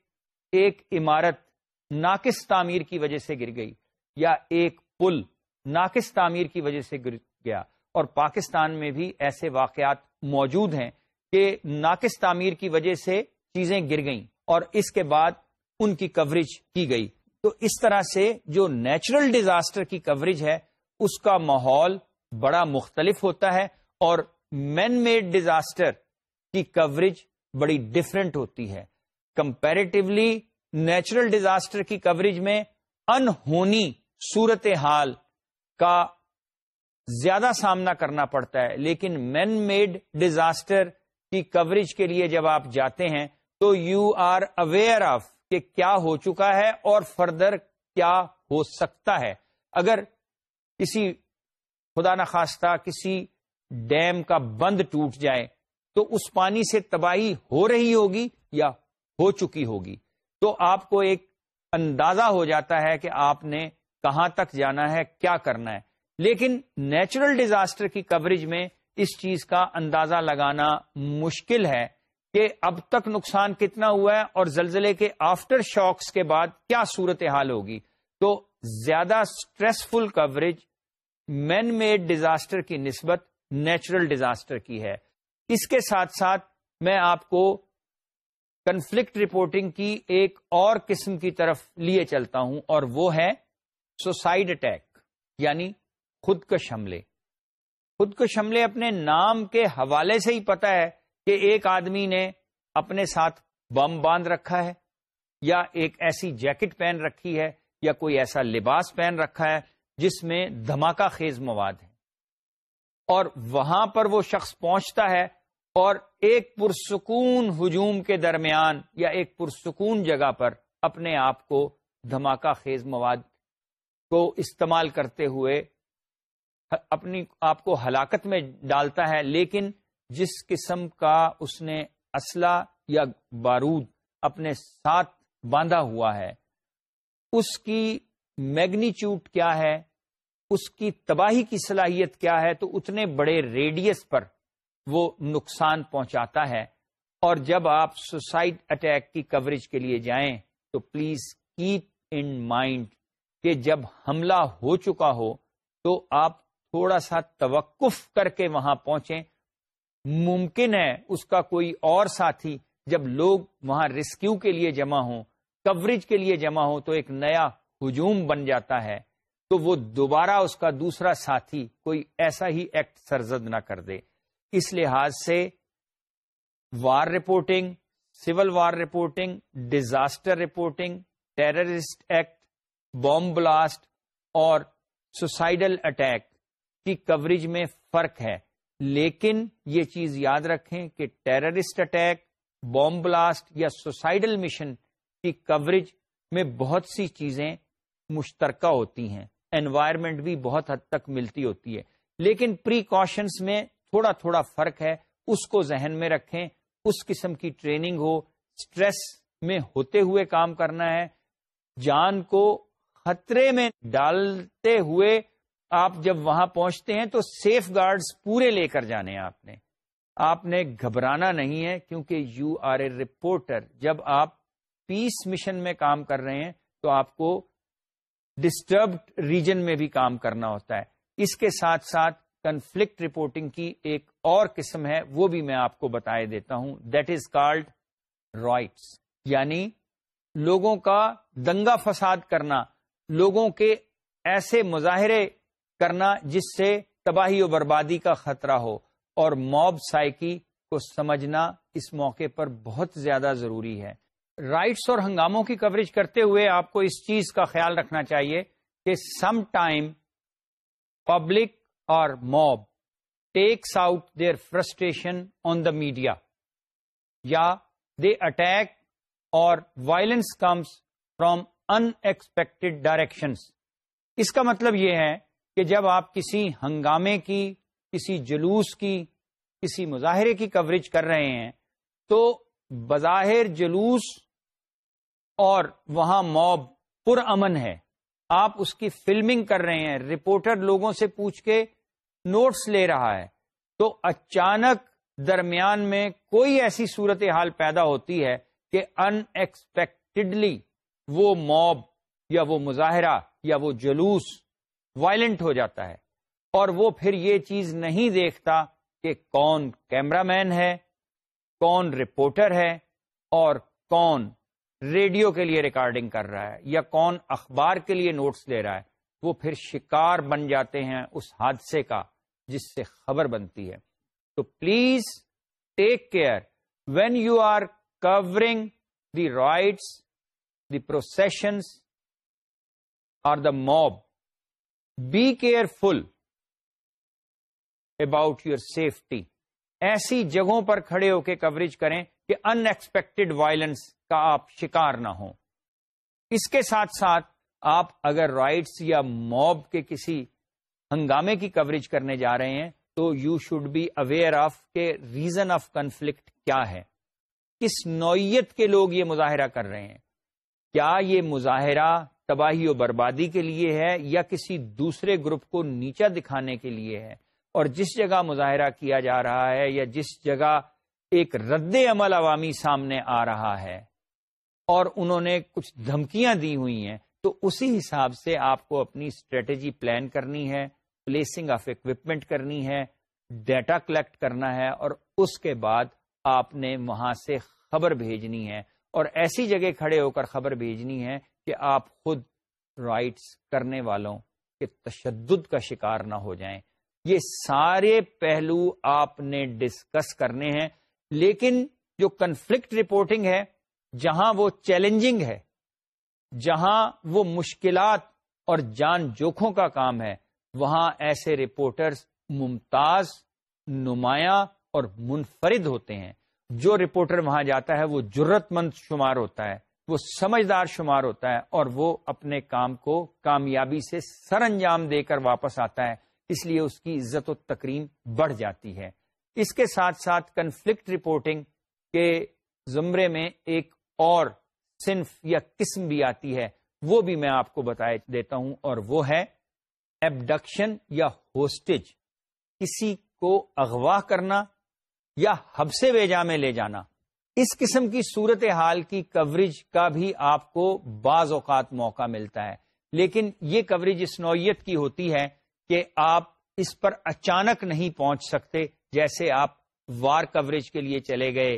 ایک عمارت ناقص تعمیر کی وجہ سے گر گئی یا ایک پل ناقص تعمیر کی وجہ سے گر گیا۔ اور پاکستان میں بھی ایسے واقعات موجود ہیں کہ ناقص تعمیر کی وجہ سے چیزیں گر گئیں اور اس کے بعد ان کی کوریج کی گئی۔ تو اس طرح سے جو نیچرل ڈیزاسٹر کی کوریج ہے، اس کا ماحول بڑا مختلف ہوتا ہے اور مین میڈ ڈیزاسٹر کی کوریج بڑی ڈفرینٹ ہوتی ہے۔ کمپیریٹیولی نیچرل ڈیزاسٹر کی کوریج میں انہونی صورت حال کا زیادہ سامنا کرنا پڑتا ہے۔ لیکن مین میڈ ڈیزاسٹر کی کوریج کے لیے جب آپ جاتے ہیں تو یو آر اویئر آف کہ کیا ہو چکا ہے اور فردر کیا ہو سکتا ہے۔ اگر کسی خدا نخواستہ کسی ڈیم کا بند ٹوٹ جائے تو اس پانی سے تباہی ہو رہی ہوگی یا ہو چکی ہوگی۔ تو آپ کو ایک اندازہ ہو جاتا ہے کہ آپ نے کہاں تک جانا ہے، کیا کرنا ہے۔ لیکن نیچرل ڈیزاسٹر کی کوریج میں اس چیز کا اندازہ لگانا مشکل ہے کہ اب تک نقصان کتنا ہوا ہے اور زلزلے کے آفٹر شاکس کے بعد کیا صورت حال ہوگی۔ تو زیادہ stressful coverage man made disaster کی نسبت نیچرل ڈیزاسٹر کی ہے۔ اس کے ساتھ ساتھ میں آپ کو کنفلکٹ رپورٹنگ کی ایک اور قسم کی طرف لیے چلتا ہوں، اور وہ ہے سوسائڈ اٹیک یعنی خود کش حملے۔ خود کش حملے اپنے نام کے حوالے سے ہی پتا ہے کہ ایک آدمی نے اپنے ساتھ بم باندھ رکھا ہے، یا ایک ایسی جیکٹ پہن رکھی ہے، یا کوئی ایسا لباس پہن رکھا ہے جس میں دھماکہ خیز مواد ہے۔ اور وہاں پر وہ شخص پہنچتا ہے اور ایک پرسکون ہجوم کے درمیان یا ایک پرسکون جگہ پر اپنے آپ کو دھماکہ خیز مواد کو استعمال کرتے ہوئے اپنی آپ کو ہلاکت میں ڈالتا ہے، لیکن جس قسم کا اس نے اسلحہ یا بارود اپنے ساتھ باندھا ہوا ہے، اس کی میگنیچیوڈ کیا ہے؟ اس کی تباہی کی صلاحیت کیا ہے؟ تو اتنے بڑے ریڈیس پر وہ نقصان پہنچاتا ہے اور جب آپ سوسائڈ اٹیک کی کوریج کے لیے جائیں تو پلیز کیپ ان مائنڈ کہ جب حملہ ہو چکا ہو تو آپ تھوڑا سا توقف کر کے وہاں پہنچیں۔ ممکن ہے اس کا کوئی اور ساتھی جب لوگ وہاں ریسکیو کے لیے جمع ہوں، کوریج کے لیے جمع ہوں تو ایک نیا ہجوم بن جاتا ہے۔ تو وہ دوبارہ اس کا دوسرا ساتھی کوئی ایسا ہی ایکٹ سرزد نہ کر دے۔ اس لحاظ سے war reporting, civil war reporting, disaster reporting, terrorist act bomb blast اور سوسائڈل اٹیک کی کوریج میں فرق ہے۔ لیکن یہ چیز یاد رکھیں کہ ٹیررسٹ اٹیک بوم بلاسٹ یا سوسائڈل مشن کی کوریج میں بہت سی چیزیں مشترکہ ہوتی ہیں۔ انوائرمنٹ بھی بہت حد تک ملتی ہوتی ہے۔ لیکن پریکاشنس میں تھوڑا تھوڑا فرق ہے، اس کو ذہن میں رکھیں، اس قسم کی ٹریننگ ہو، سٹریس میں ہوتے ہوئے کام کرنا ہے، جان کو خطرے میں ڈالتے ہوئے آپ جب وہاں پہنچتے ہیں تو سیف گارڈز پورے لے کر جانے آپ نے۔ آپ نے گھبرانا نہیں ہے کیونکہ یو آر اے رپورٹر۔ جب آپ پیس مشن میں کام کر رہے ہیں تو آپ کو ڈسٹربڈ ریجن میں بھی کام کرنا ہوتا ہے۔ اس کے ساتھ ساتھ کنفلکٹ رپورٹنگ کی ایک اور قسم ہے، وہ بھی میں آپ کو بتائے دیتا ہوں۔ دیٹ از کالڈ رائٹس یعنی لوگوں کا دنگا فساد کرنا، لوگوں کے ایسے مظاہرے کرنا جس سے تباہی و بربادی کا خطرہ ہو۔ اور موب سائکی کو سمجھنا اس موقع پر بہت زیادہ ضروری ہے۔ رائٹس اور ہنگاموں کی کوریج کرتے ہوئے آپ کو اس چیز کا خیال رکھنا چاہیے کہ سم ٹائم پبلک اور mob takes out their frustration on the media یا دے اٹیک اور violence comes from unexpected directions اس کا مطلب یہ ہے کہ جب آپ کسی ہنگامے کی، کسی جلوس کی، کسی مظاہرے کی کوریج کر رہے ہیں، تو بظاہر جلوس اور وہاں موب پر امن ہے۔ آپ اس کی فلمنگ کر رہے ہیں، رپورٹر لوگوں سے پوچھ کے نوٹس لے رہا ہے۔ تو اچانک درمیان میں کوئی ایسی صورت حال پیدا ہوتی ہے کہ ان ایکسپیکٹڈلی وہ موب یا وہ مظاہرہ یا وہ جلوس وائلنٹ ہو جاتا ہے اور وہ پھر یہ چیز نہیں دیکھتا کہ کون کیمرہ مین ہے، کون رپورٹر ہے اور کون ریڈیو کے لیے ریکارڈنگ کر رہا ہے یا کون اخبار کے لیے نوٹس لے رہا ہے، وہ پھر شکار بن جاتے ہیں اس حادثے کا جس سے خبر بنتی ہے۔ تو please take care. When you are covering the riots the processions or the mob be careful about your safety ایسی جگہوں پر کھڑے ہو کے کوریج کریں کہ ان ایکسپیکٹڈ وائلنس کا آپ شکار نہ ہوں۔ اس کے ساتھ ساتھ آپ اگر رائٹس یا موب کے کسی ہنگامے کی کوریج کرنے جا رہے ہیں، تو you should be aware of کے ریزن آف کنفلکٹ کیا ہے۔ کس نوعیت کے لوگ یہ مظاہرہ کر رہے ہیں؟ کیا یہ مظاہرہ تباہی و بربادی کے لیے ہے یا کسی دوسرے گروپ کو نیچا دکھانے کے لیے ہے؟ اور جس جگہ مظاہرہ کیا جا رہا ہے یا جس جگہ ایک رد عمل عوامی سامنے آ رہا ہے اور انہوں نے کچھ دھمکیاں دی ہوئی ہیں، تو اسی حساب سے آپ کو اپنی اسٹریٹجی پلان کرنی ہے پلیسنگ آف اکوپمنٹ کرنی ہے ڈیٹا کلیکٹ کرنا ہے، اور اس کے بعد آپ نے وہاں سے خبر بھیجنی ہے۔ اور ایسی جگہ کھڑے ہو کر خبر بھیجنی ہے کہ آپ خود رائٹس کرنے والوں کے تشدد کا شکار نہ ہو جائیں۔ یہ سارے پہلو آپ نے ڈسکس کرنے ہیں۔ لیکن جو کنفلکٹ رپورٹنگ ہے، جہاں وہ چیلنجنگ ہے، جہاں وہ مشکلات اور جان جوکھوں کا کام ہے، وہاں ایسے رپورٹرز ممتاز، نمایاں اور منفرد ہوتے ہیں۔ جو رپورٹر وہاں جاتا ہے، وہ جرت مند شمار ہوتا ہے، وہ سمجھدار شمار ہوتا ہے اور وہ اپنے کام کو کامیابی سے سر انجام دے کر واپس آتا ہے۔ اس لیے اس کی عزت و تکریم بڑھ جاتی ہے۔ اس کے ساتھ ساتھ کنفلکٹ رپورٹنگ کے زمرے میں ایک اور صنف یا قسم بھی آتی ہے۔ وہ بھی میں آپ کو بتا دیتا ہوں اور وہ ہے ایبڈکشن یا ہوسٹج کسی کو اغوا کرنا یا حبسے ویجا میں لے جانا۔ اس قسم کی صورت حال کی کوریج کا بھی آپ کو بعض اوقات موقع ملتا ہے۔ لیکن یہ کوریج اس نوعیت کی ہوتی ہے کہ آپ اس پر اچانک نہیں پہنچ سکتے۔ جیسے آپ وار کوریج کے لیے چلے گئے،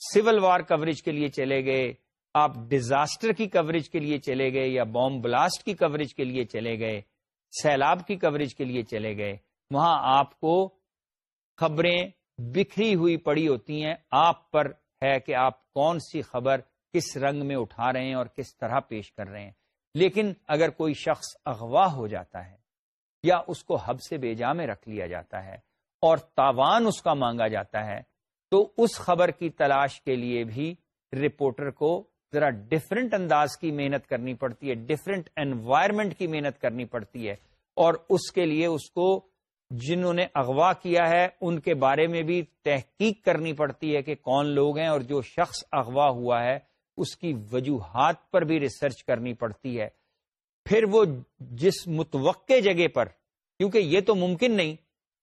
سول وار کوریج کے لیے چلے گئے، آپ ڈیزاسٹر کی کوریج کے لیے چلے گئے یا بوم بلاسٹ کی کوریج کے لیے چلے گئے، سیلاب کی کوریج کے لیے چلے گئے، وہاں آپ کو خبریں بکھری ہوئی پڑی ہوتی ہیں، آپ پر ہے کہ آپ کون سی خبر کس رنگ میں اٹھا رہے ہیں اور کس طرح پیش کر رہے ہیں۔ لیکن اگر کوئی شخص اغوا ہو جاتا ہے یا اس کو حب سے بیجا میں رکھ لیا جاتا ہے اور تاوان اس کا مانگا جاتا ہے، تو اس خبر کی تلاش کے لیے بھی رپورٹر کو ذرا ڈفرنٹ انداز کی محنت کرنی پڑتی ہے ڈفرنٹ انوائرمنٹ کی محنت کرنی پڑتی ہے۔ اور اس کے لیے اس کو جنہوں نے اغوا کیا ہے، ان کے بارے میں بھی تحقیق کرنی پڑتی ہے کہ کون لوگ ہیں اور جو شخص اغوا ہوا ہے، اس کی وجوہات پر بھی ریسرچ کرنی پڑتی ہے۔ پھر وہ جس متوقع جگہ پر، کیونکہ یہ تو ممکن نہیں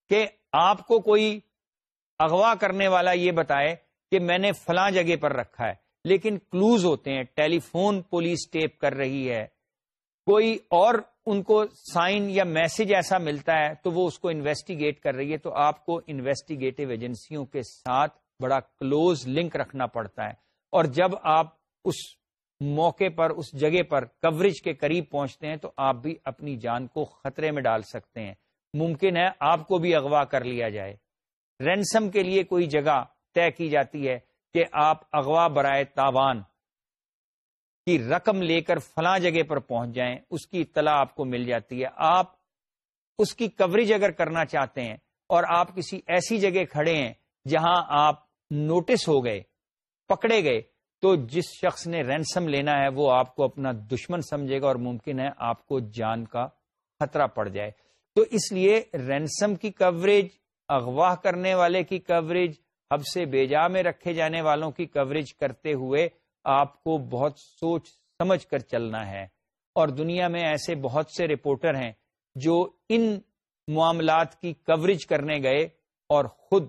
کہ آپ کو کوئی اغوا کرنے والا یہ بتائے کہ میں نے فلاں جگہ پر رکھا ہے، لیکن کلوز ہوتے ہیں ٹیلی فون پولیس ٹیپ کر رہی ہے۔ کوئی اور ان کو سائن یا میسج ایسا ملتا ہے تو وہ اس کو انویسٹیگیٹ کر رہی ہے۔ تو آپ کو انویسٹیگیٹو ایجنسیوں کے ساتھ بڑا کلوز لنک رکھنا پڑتا ہے۔ اور جب آپ اس موقع پر، اس جگہ پر کوریج کے قریب پہنچتے ہیں تو آپ بھی اپنی جان کو خطرے میں ڈال سکتے ہیں۔ ممکن ہے آپ کو بھی اغوا کر لیا جائے۔ رینسم کے لیے کوئی جگہ طے کی جاتی ہے کہ آپ اغوا برائے تاوان کی رقم لے کر فلاں جگہ پر پہنچ جائیں، اس کی اطلاع آپ کو مل جاتی ہے۔ آپ اس کی کوریج اگر کرنا چاہتے ہیں اور آپ کسی ایسی جگہ کھڑے ہیں جہاں آپ نوٹس ہو گئے، پکڑے گئے، تو جس شخص نے رینسم لینا ہے وہ آپ کو اپنا دشمن سمجھے گا اور ممکن ہے آپ کو جان کا خطرہ پڑ جائے۔ تو اس لیے رینسم کی کوریج، اغواہ کرنے والے کی کوریج اب سے بیجا میں رکھے جانے والوں کی کوریج کرتے ہوئے آپ کو بہت سوچ سمجھ کر چلنا ہے۔ اور دنیا میں ایسے بہت سے رپورٹر ہیں جو ان معاملات کی کوریج کرنے گئے اور خود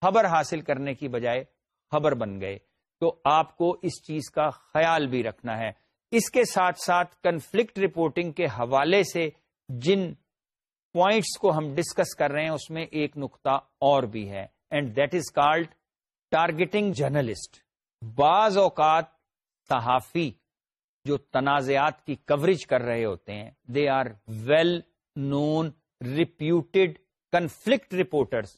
خبر حاصل کرنے کی بجائے خبر بن گئے۔ تو آپ کو اس چیز کا خیال بھی رکھنا ہے۔ اس کے ساتھ ساتھ کنفلکٹ رپورٹنگ کے حوالے سے جن پوائنٹس کو ہم ڈسکس کر رہے ہیں، اس میں ایک نقطہ اور بھی ہے۔ And that is called targeting journalist. بعض اوقات صحافی جو تنازعات کی کوریج کر رہے ہوتے ہیں they are well known reputed conflict reporters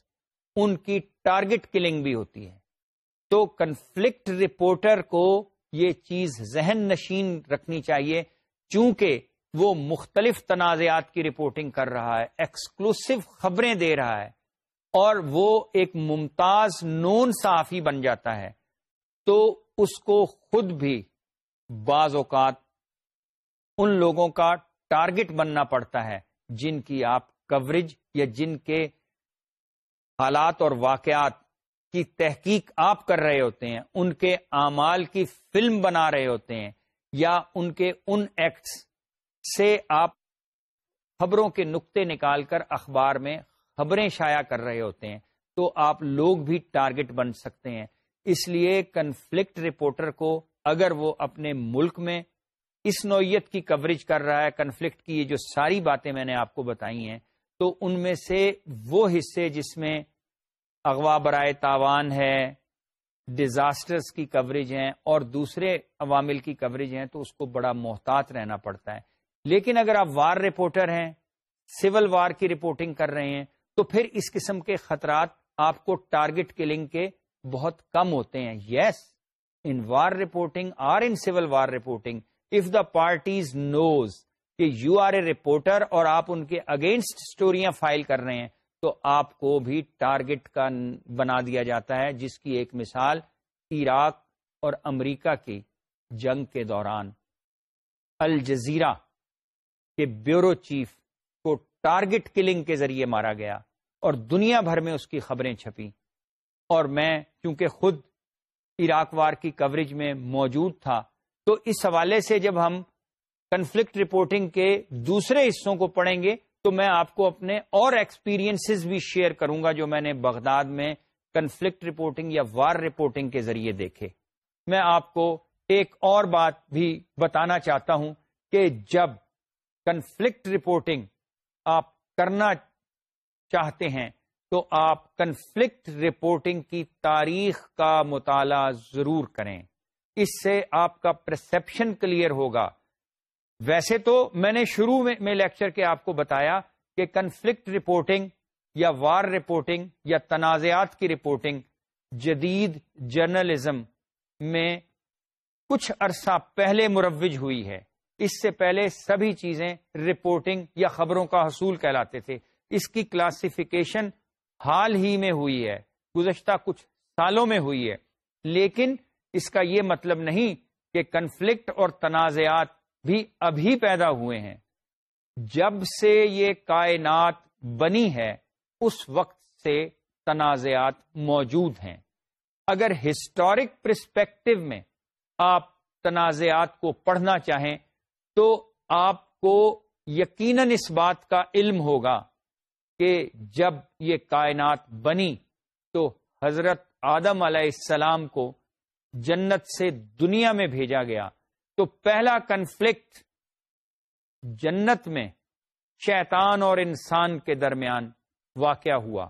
ان کی ٹارگٹ کلنگ بھی ہوتی ہے۔ تو کنفلکٹ رپورٹر کو یہ چیز ذہن نشین رکھنی چاہیے، چونکہ وہ مختلف تنازعات کی رپورٹنگ کر رہا ہے ایکسکلوسو خبریں دے رہا ہے، اور وہ ایک ممتاز نون صحافی بن جاتا ہے۔ تو اس کو خود بھی بعض اوقات ان لوگوں کا ٹارگٹ بننا پڑتا ہے، جن کی آپ کوریج یا جن کے حالات اور واقعات کی تحقیق آپ کر رہے ہوتے ہیں، ان کے اعمال کی فلم بنا رہے ہوتے ہیں، یا ان کے ان ایکٹس سے آپ خبروں کے نقطے نکال کر اخبار میں خبریں شائع کر رہے ہوتے ہیں تو آپ لوگ بھی ٹارگٹ بن سکتے ہیں۔ اس لیے کنفلکٹ رپورٹر کو اگر وہ اپنے ملک میں اس نوعیت کی کوریج کر رہا ہے کنفلکٹ کی یہ جو ساری باتیں میں نے آپ کو بتائی ہیں، تو ان میں سے وہ حصے جس میں اغوا برائے تاوان ہے ڈیزاسٹرز کی کوریج ہیں اور دوسرے عوامل کی کوریج ہیں، تو اس کو بڑا محتاط رہنا پڑتا ہے۔ لیکن اگر آپ وار رپورٹر ہیں، سول وار کی رپورٹنگ کر رہے ہیں، تو پھر اس قسم کے خطرات آپ کو ٹارگٹ کلنگ کے بہت کم ہوتے ہیں۔ Yes, in war reporting or in civil war reporting if the parties knows کہ یو آر اے رپورٹر اور آپ ان کے اگینسٹ اسٹوریاں فائل کر رہے ہیں، تو آپ کو بھی ٹارگٹ کا بنا دیا جاتا ہے۔ جس کی ایک مثال، عراق اور امریکہ کی جنگ کے دوران۔ الجزیرہ کے بیورو چیف کو ٹارگٹ کلنگ کے ذریعے مارا گیا اور دنیا بھر میں اس کی خبریں چھپی اور میں کیونکہ خود عراق وار کی کوریج میں موجود تھا، تو اس حوالے سے جب ہم کنفلکٹ رپورٹنگ کے دوسرے حصوں کو پڑھیں گے، تو میں آپ کو اپنے اور ایکسپیرینس بھی شیئر کروں گا جو میں نے بغداد میں کنفلکٹ رپورٹنگ یا وار رپورٹنگ کے ذریعے دیکھے۔ میں آپ کو ایک اور بات بھی بتانا چاہتا ہوں کہ جب کنفلکٹ رپورٹنگ آپ کرنا چاہتے ہیں، تو آپ کنفلکٹ رپورٹنگ کی تاریخ کا مطالعہ ضرور کریں۔ اس سے آپ کا پرسپشن کلیئر ہوگا۔ ویسے تو میں نے شروع میں لیکچر کے آپ کو بتایا کہ کنفلکٹ رپورٹنگ یا وار رپورٹنگ یا تنازعات کی رپورٹنگ جدید جرنلزم میں کچھ عرصہ پہلے مروج ہوئی ہے۔ اس سے پہلے سبھی چیزیں رپورٹنگ یا خبروں کا حصول کہلاتے تھے۔ اس کی کلاسیفیکیشن حال ہی میں ہوئی ہے، گزشتہ کچھ سالوں میں ہوئی ہے۔ لیکن اس کا یہ مطلب نہیں کہ کنفلکٹ اور تنازعات بھی ابھی پیدا ہوئے ہیں۔ جب سے یہ کائنات بنی ہے، اس وقت سے تنازعات موجود ہیں۔ اگر ہسٹورک پرسپیکٹو میں آپ تنازعات کو پڑھنا چاہیں تو آپ کو یقیناً اس بات کا علم ہوگا کہ جب یہ کائنات بنی تو حضرت آدم علیہ السلام کو جنت سے دنیا میں بھیجا گیا۔ تو پہلا کنفلکٹ جنت میں شیطان اور انسان کے درمیان واقع ہوا۔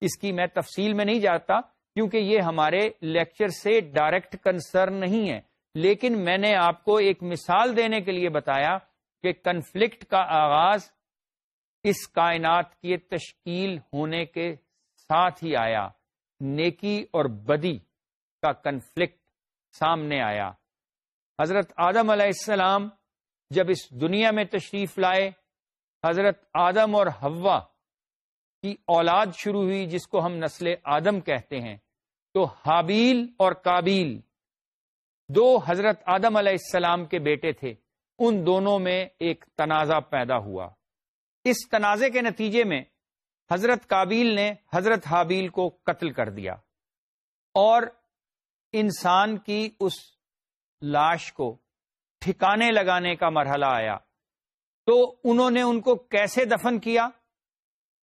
اس کی میں تفصیل میں نہیں جاتا کیونکہ یہ ہمارے لیکچر سے ڈائریکٹ کنسرن نہیں ہے۔ لیکن میں نے آپ کو ایک مثال دینے کے لیے بتایا کہ کنفلکٹ کا آغاز اس کائنات کی تشکیل ہونے کے ساتھ ہی آیا۔ نیکی اور بدی کا کنفلکٹ سامنے آیا۔ حضرت آدم علیہ السلام جب اس دنیا میں تشریف لائے، حضرت آدم اور ہوا کی اولاد شروع ہوئی، جس کو ہم نسل آدم کہتے ہیں، تو حابیل اور کابیل دو حضرت آدم علیہ السلام کے بیٹے تھے، ان دونوں میں ایک تنازع پیدا ہوا۔ اس تنازع کے نتیجے میں حضرت کابیل نے حضرت حابیل کو قتل کر دیا اور انسان کی اس لاش کو ٹھکانے لگانے کا مرحلہ آیا۔ تو انہوں نے ان کو کیسے دفن کیا؟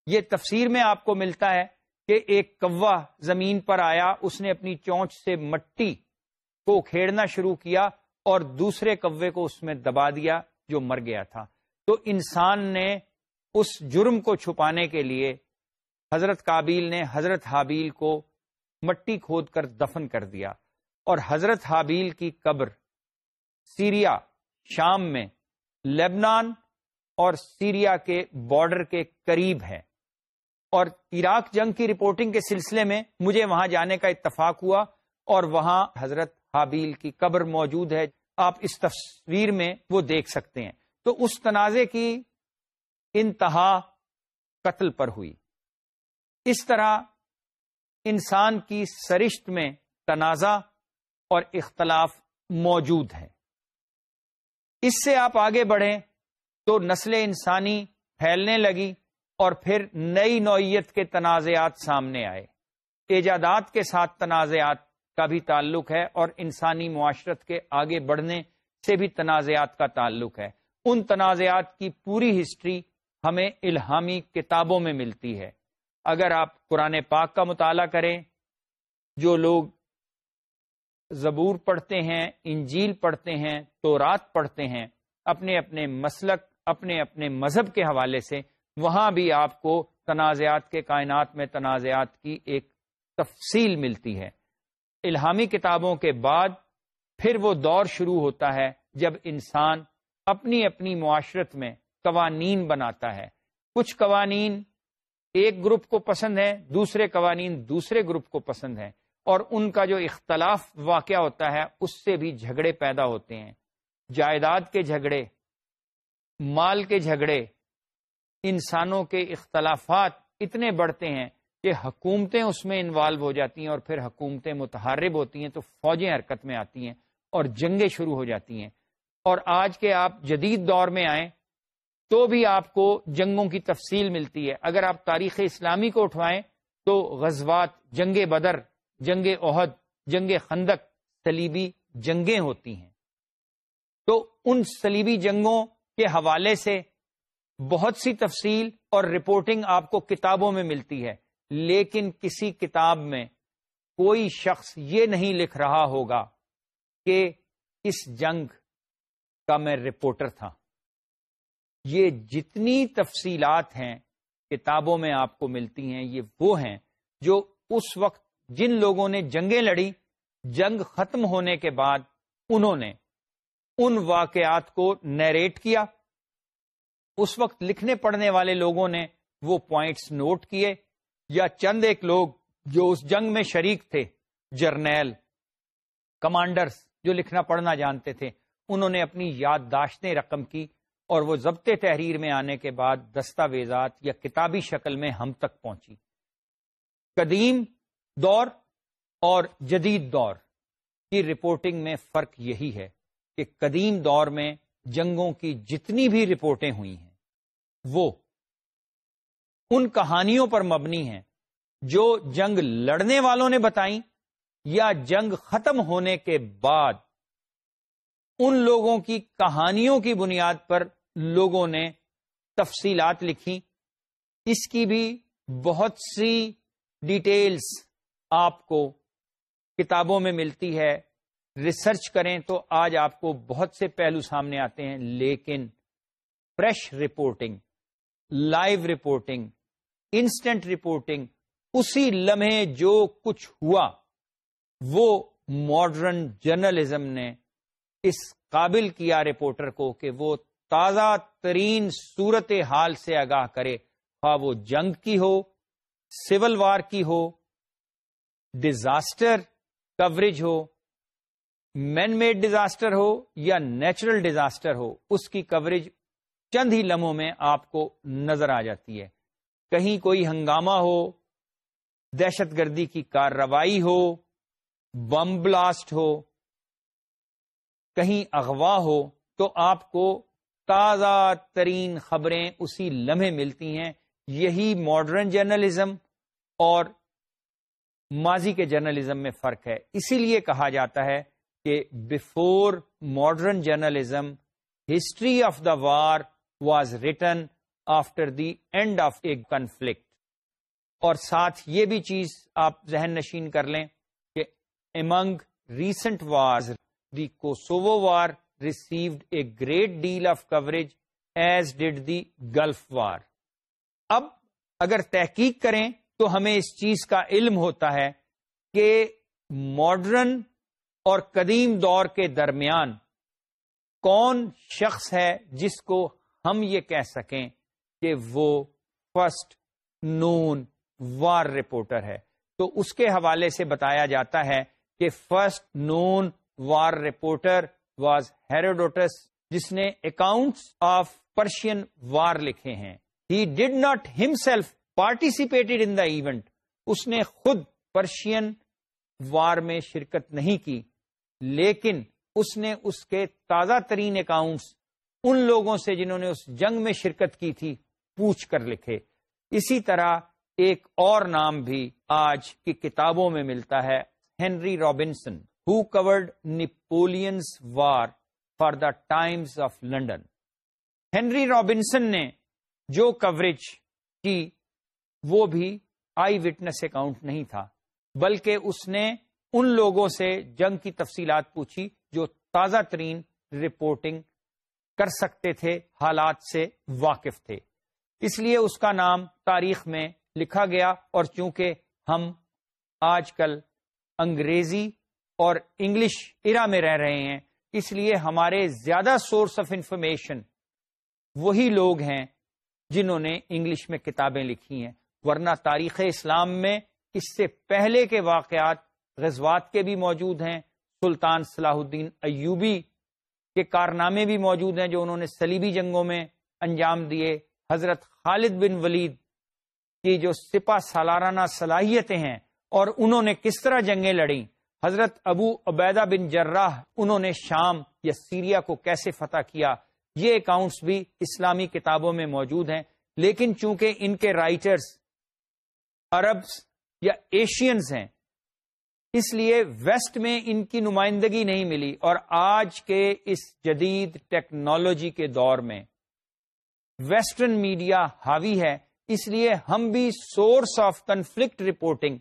یہ تفسیر میں آپ کو ملتا ہے کہ ایک کوا زمین پر آیا، اس نے اپنی چونچ سے مٹی کو کھیڑنا شروع کیا اور دوسرے کوے کو اس میں دبا دیا جو مر گیا تھا۔ تو انسان نے اس جرم کو چھپانے کے لیے حضرت کابیل نے حضرت حابیل کو مٹی کھود کر دفن کر دیا اور حضرت حابیل کی قبر سیریا شام میں لیبنان اور سیریا کے بارڈر کے قریب ہے۔ اور عراق جنگ کی رپورٹنگ کے سلسلے میں مجھے وہاں جانے کا اتفاق ہوا اور وہاں حضرت حابیل کی قبر موجود ہے، آپ اس تصویر میں وہ دیکھ سکتے ہیں۔ تو اس تنازع کی انتہا قتل پر ہوئی۔ اس طرح انسان کی سرشت میں تنازع اور اختلاف موجود ہے اس سے آپ آگے بڑھیں تو نسل انسانی پھیلنے لگی اور پھر نئی نوعیت کے تنازعات سامنے آئے۔ ایجادات کے ساتھ تنازعات کا بھی تعلق ہے اور انسانی معاشرت کے آگے بڑھنے سے بھی تنازعات کا تعلق ہے۔ ان تنازعات کی پوری ہسٹری ہمیں الہامی کتابوں میں ملتی ہے۔ اگر آپ قرآن پاک کا مطالعہ کریں، جو لوگ زبور پڑھتے ہیں، انجیل پڑھتے ہیں تو رات پڑھتے ہیں، اپنے اپنے مسلک، اپنے اپنے مذہب کے حوالے سے، وہاں بھی آپ کو تنازعات کے کائنات میں تنازعات کی ایک تفصیل ملتی ہے۔ الہامی کتابوں کے بعد پھر وہ دور شروع ہوتا ہے جب انسان اپنی اپنی معاشرت میں قوانین بناتا ہے۔ کچھ قوانین ایک گروپ کو پسند ہے دوسرے قوانین دوسرے گروپ کو پسند ہے اور ان کا جو اختلاف واقع ہوتا ہے، اس سے بھی جھگڑے پیدا ہوتے ہیں۔ جائیداد کے جھگڑے، مال کے جھگڑے، انسانوں کے اختلافات اتنے بڑھتے ہیں کہ حکومتیں اس میں انوالو ہو جاتی ہیں اور پھر حکومتیں متحرب ہوتی ہیں تو فوجیں حرکت میں آتی ہیں اور جنگیں شروع ہو جاتی ہیں۔ اور آج کے آپ جدید دور میں آئیں تو بھی آپ کو جنگوں کی تفصیل ملتی ہے۔ اگر آپ تاریخ اسلامی کو اٹھوائیں تو غزوات، جنگ بدر، جنگ عہد جنگ خندق سلیبی جنگیں ہوتی ہیں۔ تو ان سلیبی جنگوں کے حوالے سے بہت سی تفصیل اور رپورٹنگ آپ کو کتابوں میں ملتی ہے۔ لیکن کسی کتاب میں کوئی شخص یہ نہیں لکھ رہا ہوگا کہ اس جنگ کا میں رپورٹر تھا۔ یہ جتنی تفصیلات ہیں، کتابوں میں آپ کو ملتی ہیں، یہ وہ ہیں جو اس وقت جن لوگوں نے جنگیں لڑی، جنگ ختم ہونے کے بعد انہوں نے ان واقعات کو نیریٹ کیا۔ اس وقت لکھنے پڑھنے والے لوگوں نے وہ پوائنٹس نوٹ کیے۔ یا چند ایک لوگ جو اس جنگ میں شریک تھے، جرنیل، کمانڈرز، جو لکھنا پڑھنا جانتے تھے، انہوں نے اپنی یادداشتیں رقم کی اور وہ ضبط تحریر میں آنے کے بعد دستاویزات یا کتابی شکل میں ہم تک پہنچی۔ قدیم دور اور جدید دور کی رپورٹنگ میں فرق یہی ہے کہ قدیم دور میں جنگوں کی جتنی بھی رپورٹیں ہوئی ہیں، وہ ان کہانیوں پر مبنی ہیں جو جنگ لڑنے والوں نے بتائیں یا جنگ ختم ہونے کے بعد۔ ان لوگوں کی کہانیوں کی بنیاد پر لوگوں نے تفصیلات لکھی اس کی بھی بہت سی ڈیٹیلز آپ کو کتابوں میں ملتی ہے۔ ریسرچ کریں تو آج آپ کو بہت سے پہلو سامنے آتے ہیں، لیکن fresh reporting, live reporting instant reporting اسی لمحے جو کچھ ہوا، وہ ماڈرن جرنلزم نے اس قابل کیا رپورٹر کو کہ وہ تازہ ترین صورت حال سے آگاہ کرے، خواہ وہ جنگ کی ہو سول وار کی ہو ڈیزاسٹر کوریج ہو مین میڈ ڈیزاسٹر ہو یا نیچرل ڈیزاسٹر ہو، اس کی کوریج چند ہی لمحوں میں آپ کو نظر آ جاتی ہے۔ کہیں کوئی ہنگامہ ہو، دہشت گردی کی کارروائی ہو، بم بلاسٹ ہو، کہیں اغوا ہو، تو آپ کو تازہ ترین خبریں اسی لمحے ملتی ہیں۔ یہی ماڈرن جرنلزم اور ماضی کے جرنلزم میں فرق ہے۔ اسی لیے کہا جاتا ہے کہ before modern journalism history of the war was written after the end of a conflict اور ساتھ یہ بھی چیز آپ ذہن نشین کر لیں کہ among recent wars the Kosovo war received a great deal of coverage as did the Gulf war اب اگر تحقیق کریں تو ہمیں اس چیز کا علم ہوتا ہے کہ ماڈرن اور قدیم دور کے درمیان کون شخص ہے جس کو ہم یہ کہہ سکیں کہ وہ فرسٹ نون وار رپورٹر ہے۔ تو اس کے حوالے سے بتایا جاتا ہے کہ first known war reporter was Herodotus, جس نے اکاؤنٹس آف پرشین وار لکھے ہیں۔ He did not himself participated in the event اس نے خود پرشین وار میں شرکت نہیں کی، لیکن اس نے اس کے تازہ ترین اکاؤنٹس ان لوگوں سے جنہوں نے اس جنگ میں شرکت کی تھی پوچھ کر لکھے۔ اسی طرح ایک اور نام بھی آج کی کتابوں میں ملتا ہے Henry Robinson who covered Napoleon's war for the Times of London. Henry Robinson نے جو کوریج کی، وہ بھی آئی وٹنس اکاؤنٹ نہیں تھا، بلکہ اس نے ان لوگوں سے جنگ کی تفصیلات پوچھی جو تازہ ترین رپورٹنگ کر سکتے تھے، حالات سے واقف تھے۔ اس لیے اس کا نام تاریخ میں لکھا گیا اور چونکہ ہم آج کل انگریزی اور انگلش ارا میں رہ رہے ہیں، اس لیے ہمارے زیادہ سورس آف انفارمیشن وہی لوگ ہیں جنہوں نے انگلش میں کتابیں لکھی ہیں۔ ورنہ تاریخ اسلام میں اس سے پہلے کے واقعات غزوات کے بھی موجود ہیں، سلطان صلاح الدین ایوبی کے کارنامے بھی موجود ہیں جو انہوں نے سلیبی جنگوں میں انجام دیے۔ حضرت خالد بن ولید کی جو سپا سالارانہ صلاحیتیں ہیں اور انہوں نے کس طرح جنگیں لڑیں، حضرت ابو عبیدہ بن جراح، انہوں نے شام یا سیریا کو کیسے فتح کیا؟ یہ اکاؤنٹس بھی اسلامی کتابوں میں موجود ہیں، لیکن چونکہ ان کے رائٹرز عربس یا ایشینز ہیں، اس لیے ویسٹ میں ان کی نمائندگی نہیں ملی اور آج کے اس جدید ٹیکنالوجی کے دور میں۔ ویسٹرن میڈیا حاوی ہے، اس لیے ہم بھی سورس آف کنفلکٹ رپورٹنگ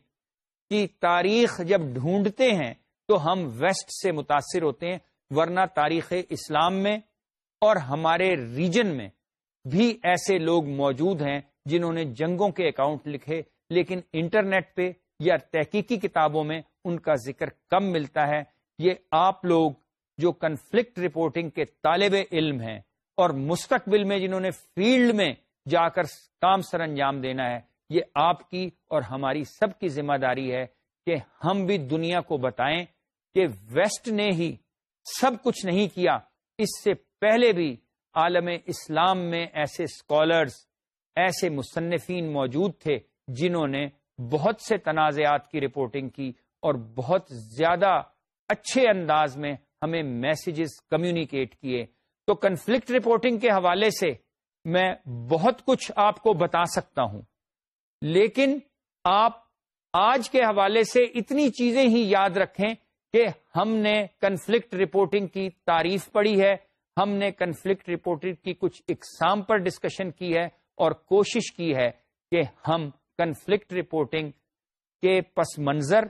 کی تاریخ جب ڈھونڈتے ہیں تو ہم ویسٹ سے متاثر ہوتے ہیں، ورنہ تاریخ اسلام میں اور ہمارے ریجن میں بھی ایسے لوگ موجود ہیں جنہوں نے جنگوں کے اکاؤنٹ لکھے، لیکن انٹرنیٹ پہ یا تحقیقی کتابوں میں ان کا ذکر کم ملتا ہے۔ یہ آپ لوگ جو کنفلکٹ رپورٹنگ کے طالب علم ہیں۔ اور مستقبل میں جنہوں نے فیلڈ میں جا کر کام سر انجام دینا ہے، یہ آپ کی اور ہماری سب کی ذمہ داری ہے کہ ہم بھی دنیا کو بتائیں کہ ویسٹ نے ہی سب کچھ نہیں کیا، اس سے پہلے بھی عالم اسلام میں ایسے اسکالرس ایسے مصنفین موجود تھے جنہوں نے بہت سے تنازعات کی رپورٹنگ کی اور بہت زیادہ اچھے انداز میں ہمیں میسیجز کمیونیکیٹ کیے۔ تو کنفلکٹ رپورٹنگ کے حوالے سے میں بہت کچھ آپ کو بتا سکتا ہوں۔ لیکن آپ آج کے حوالے سے اتنی چیزیں ہی یاد رکھیں کہ ہم نے کنفلکٹ رپورٹنگ کی تعریف پڑھی ہے، ہم نے کنفلکٹ رپورٹنگ کی کچھ اقسام پر ڈسکشن کی ہے اور کوشش کی ہے کہ ہم کنفلکٹ رپورٹنگ کے پس منظر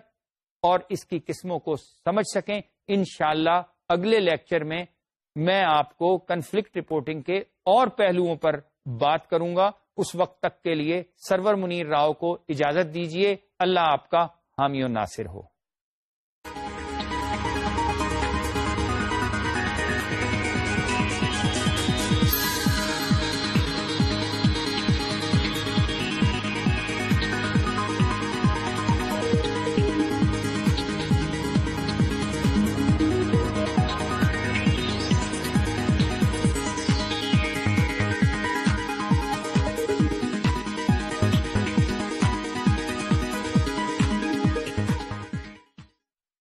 اور اس کی قسموں کو سمجھ سکیں۔ انشاءاللہ اگلے لیکچر میں میں آپ کو کنفلکٹ رپورٹنگ کے اور پہلوؤں پر بات کروں گا۔ اس وقت تک کے لیے سرور منیر راؤ کو اجازت دیجیے اللہ آپ کا حامی و ناصر ہو۔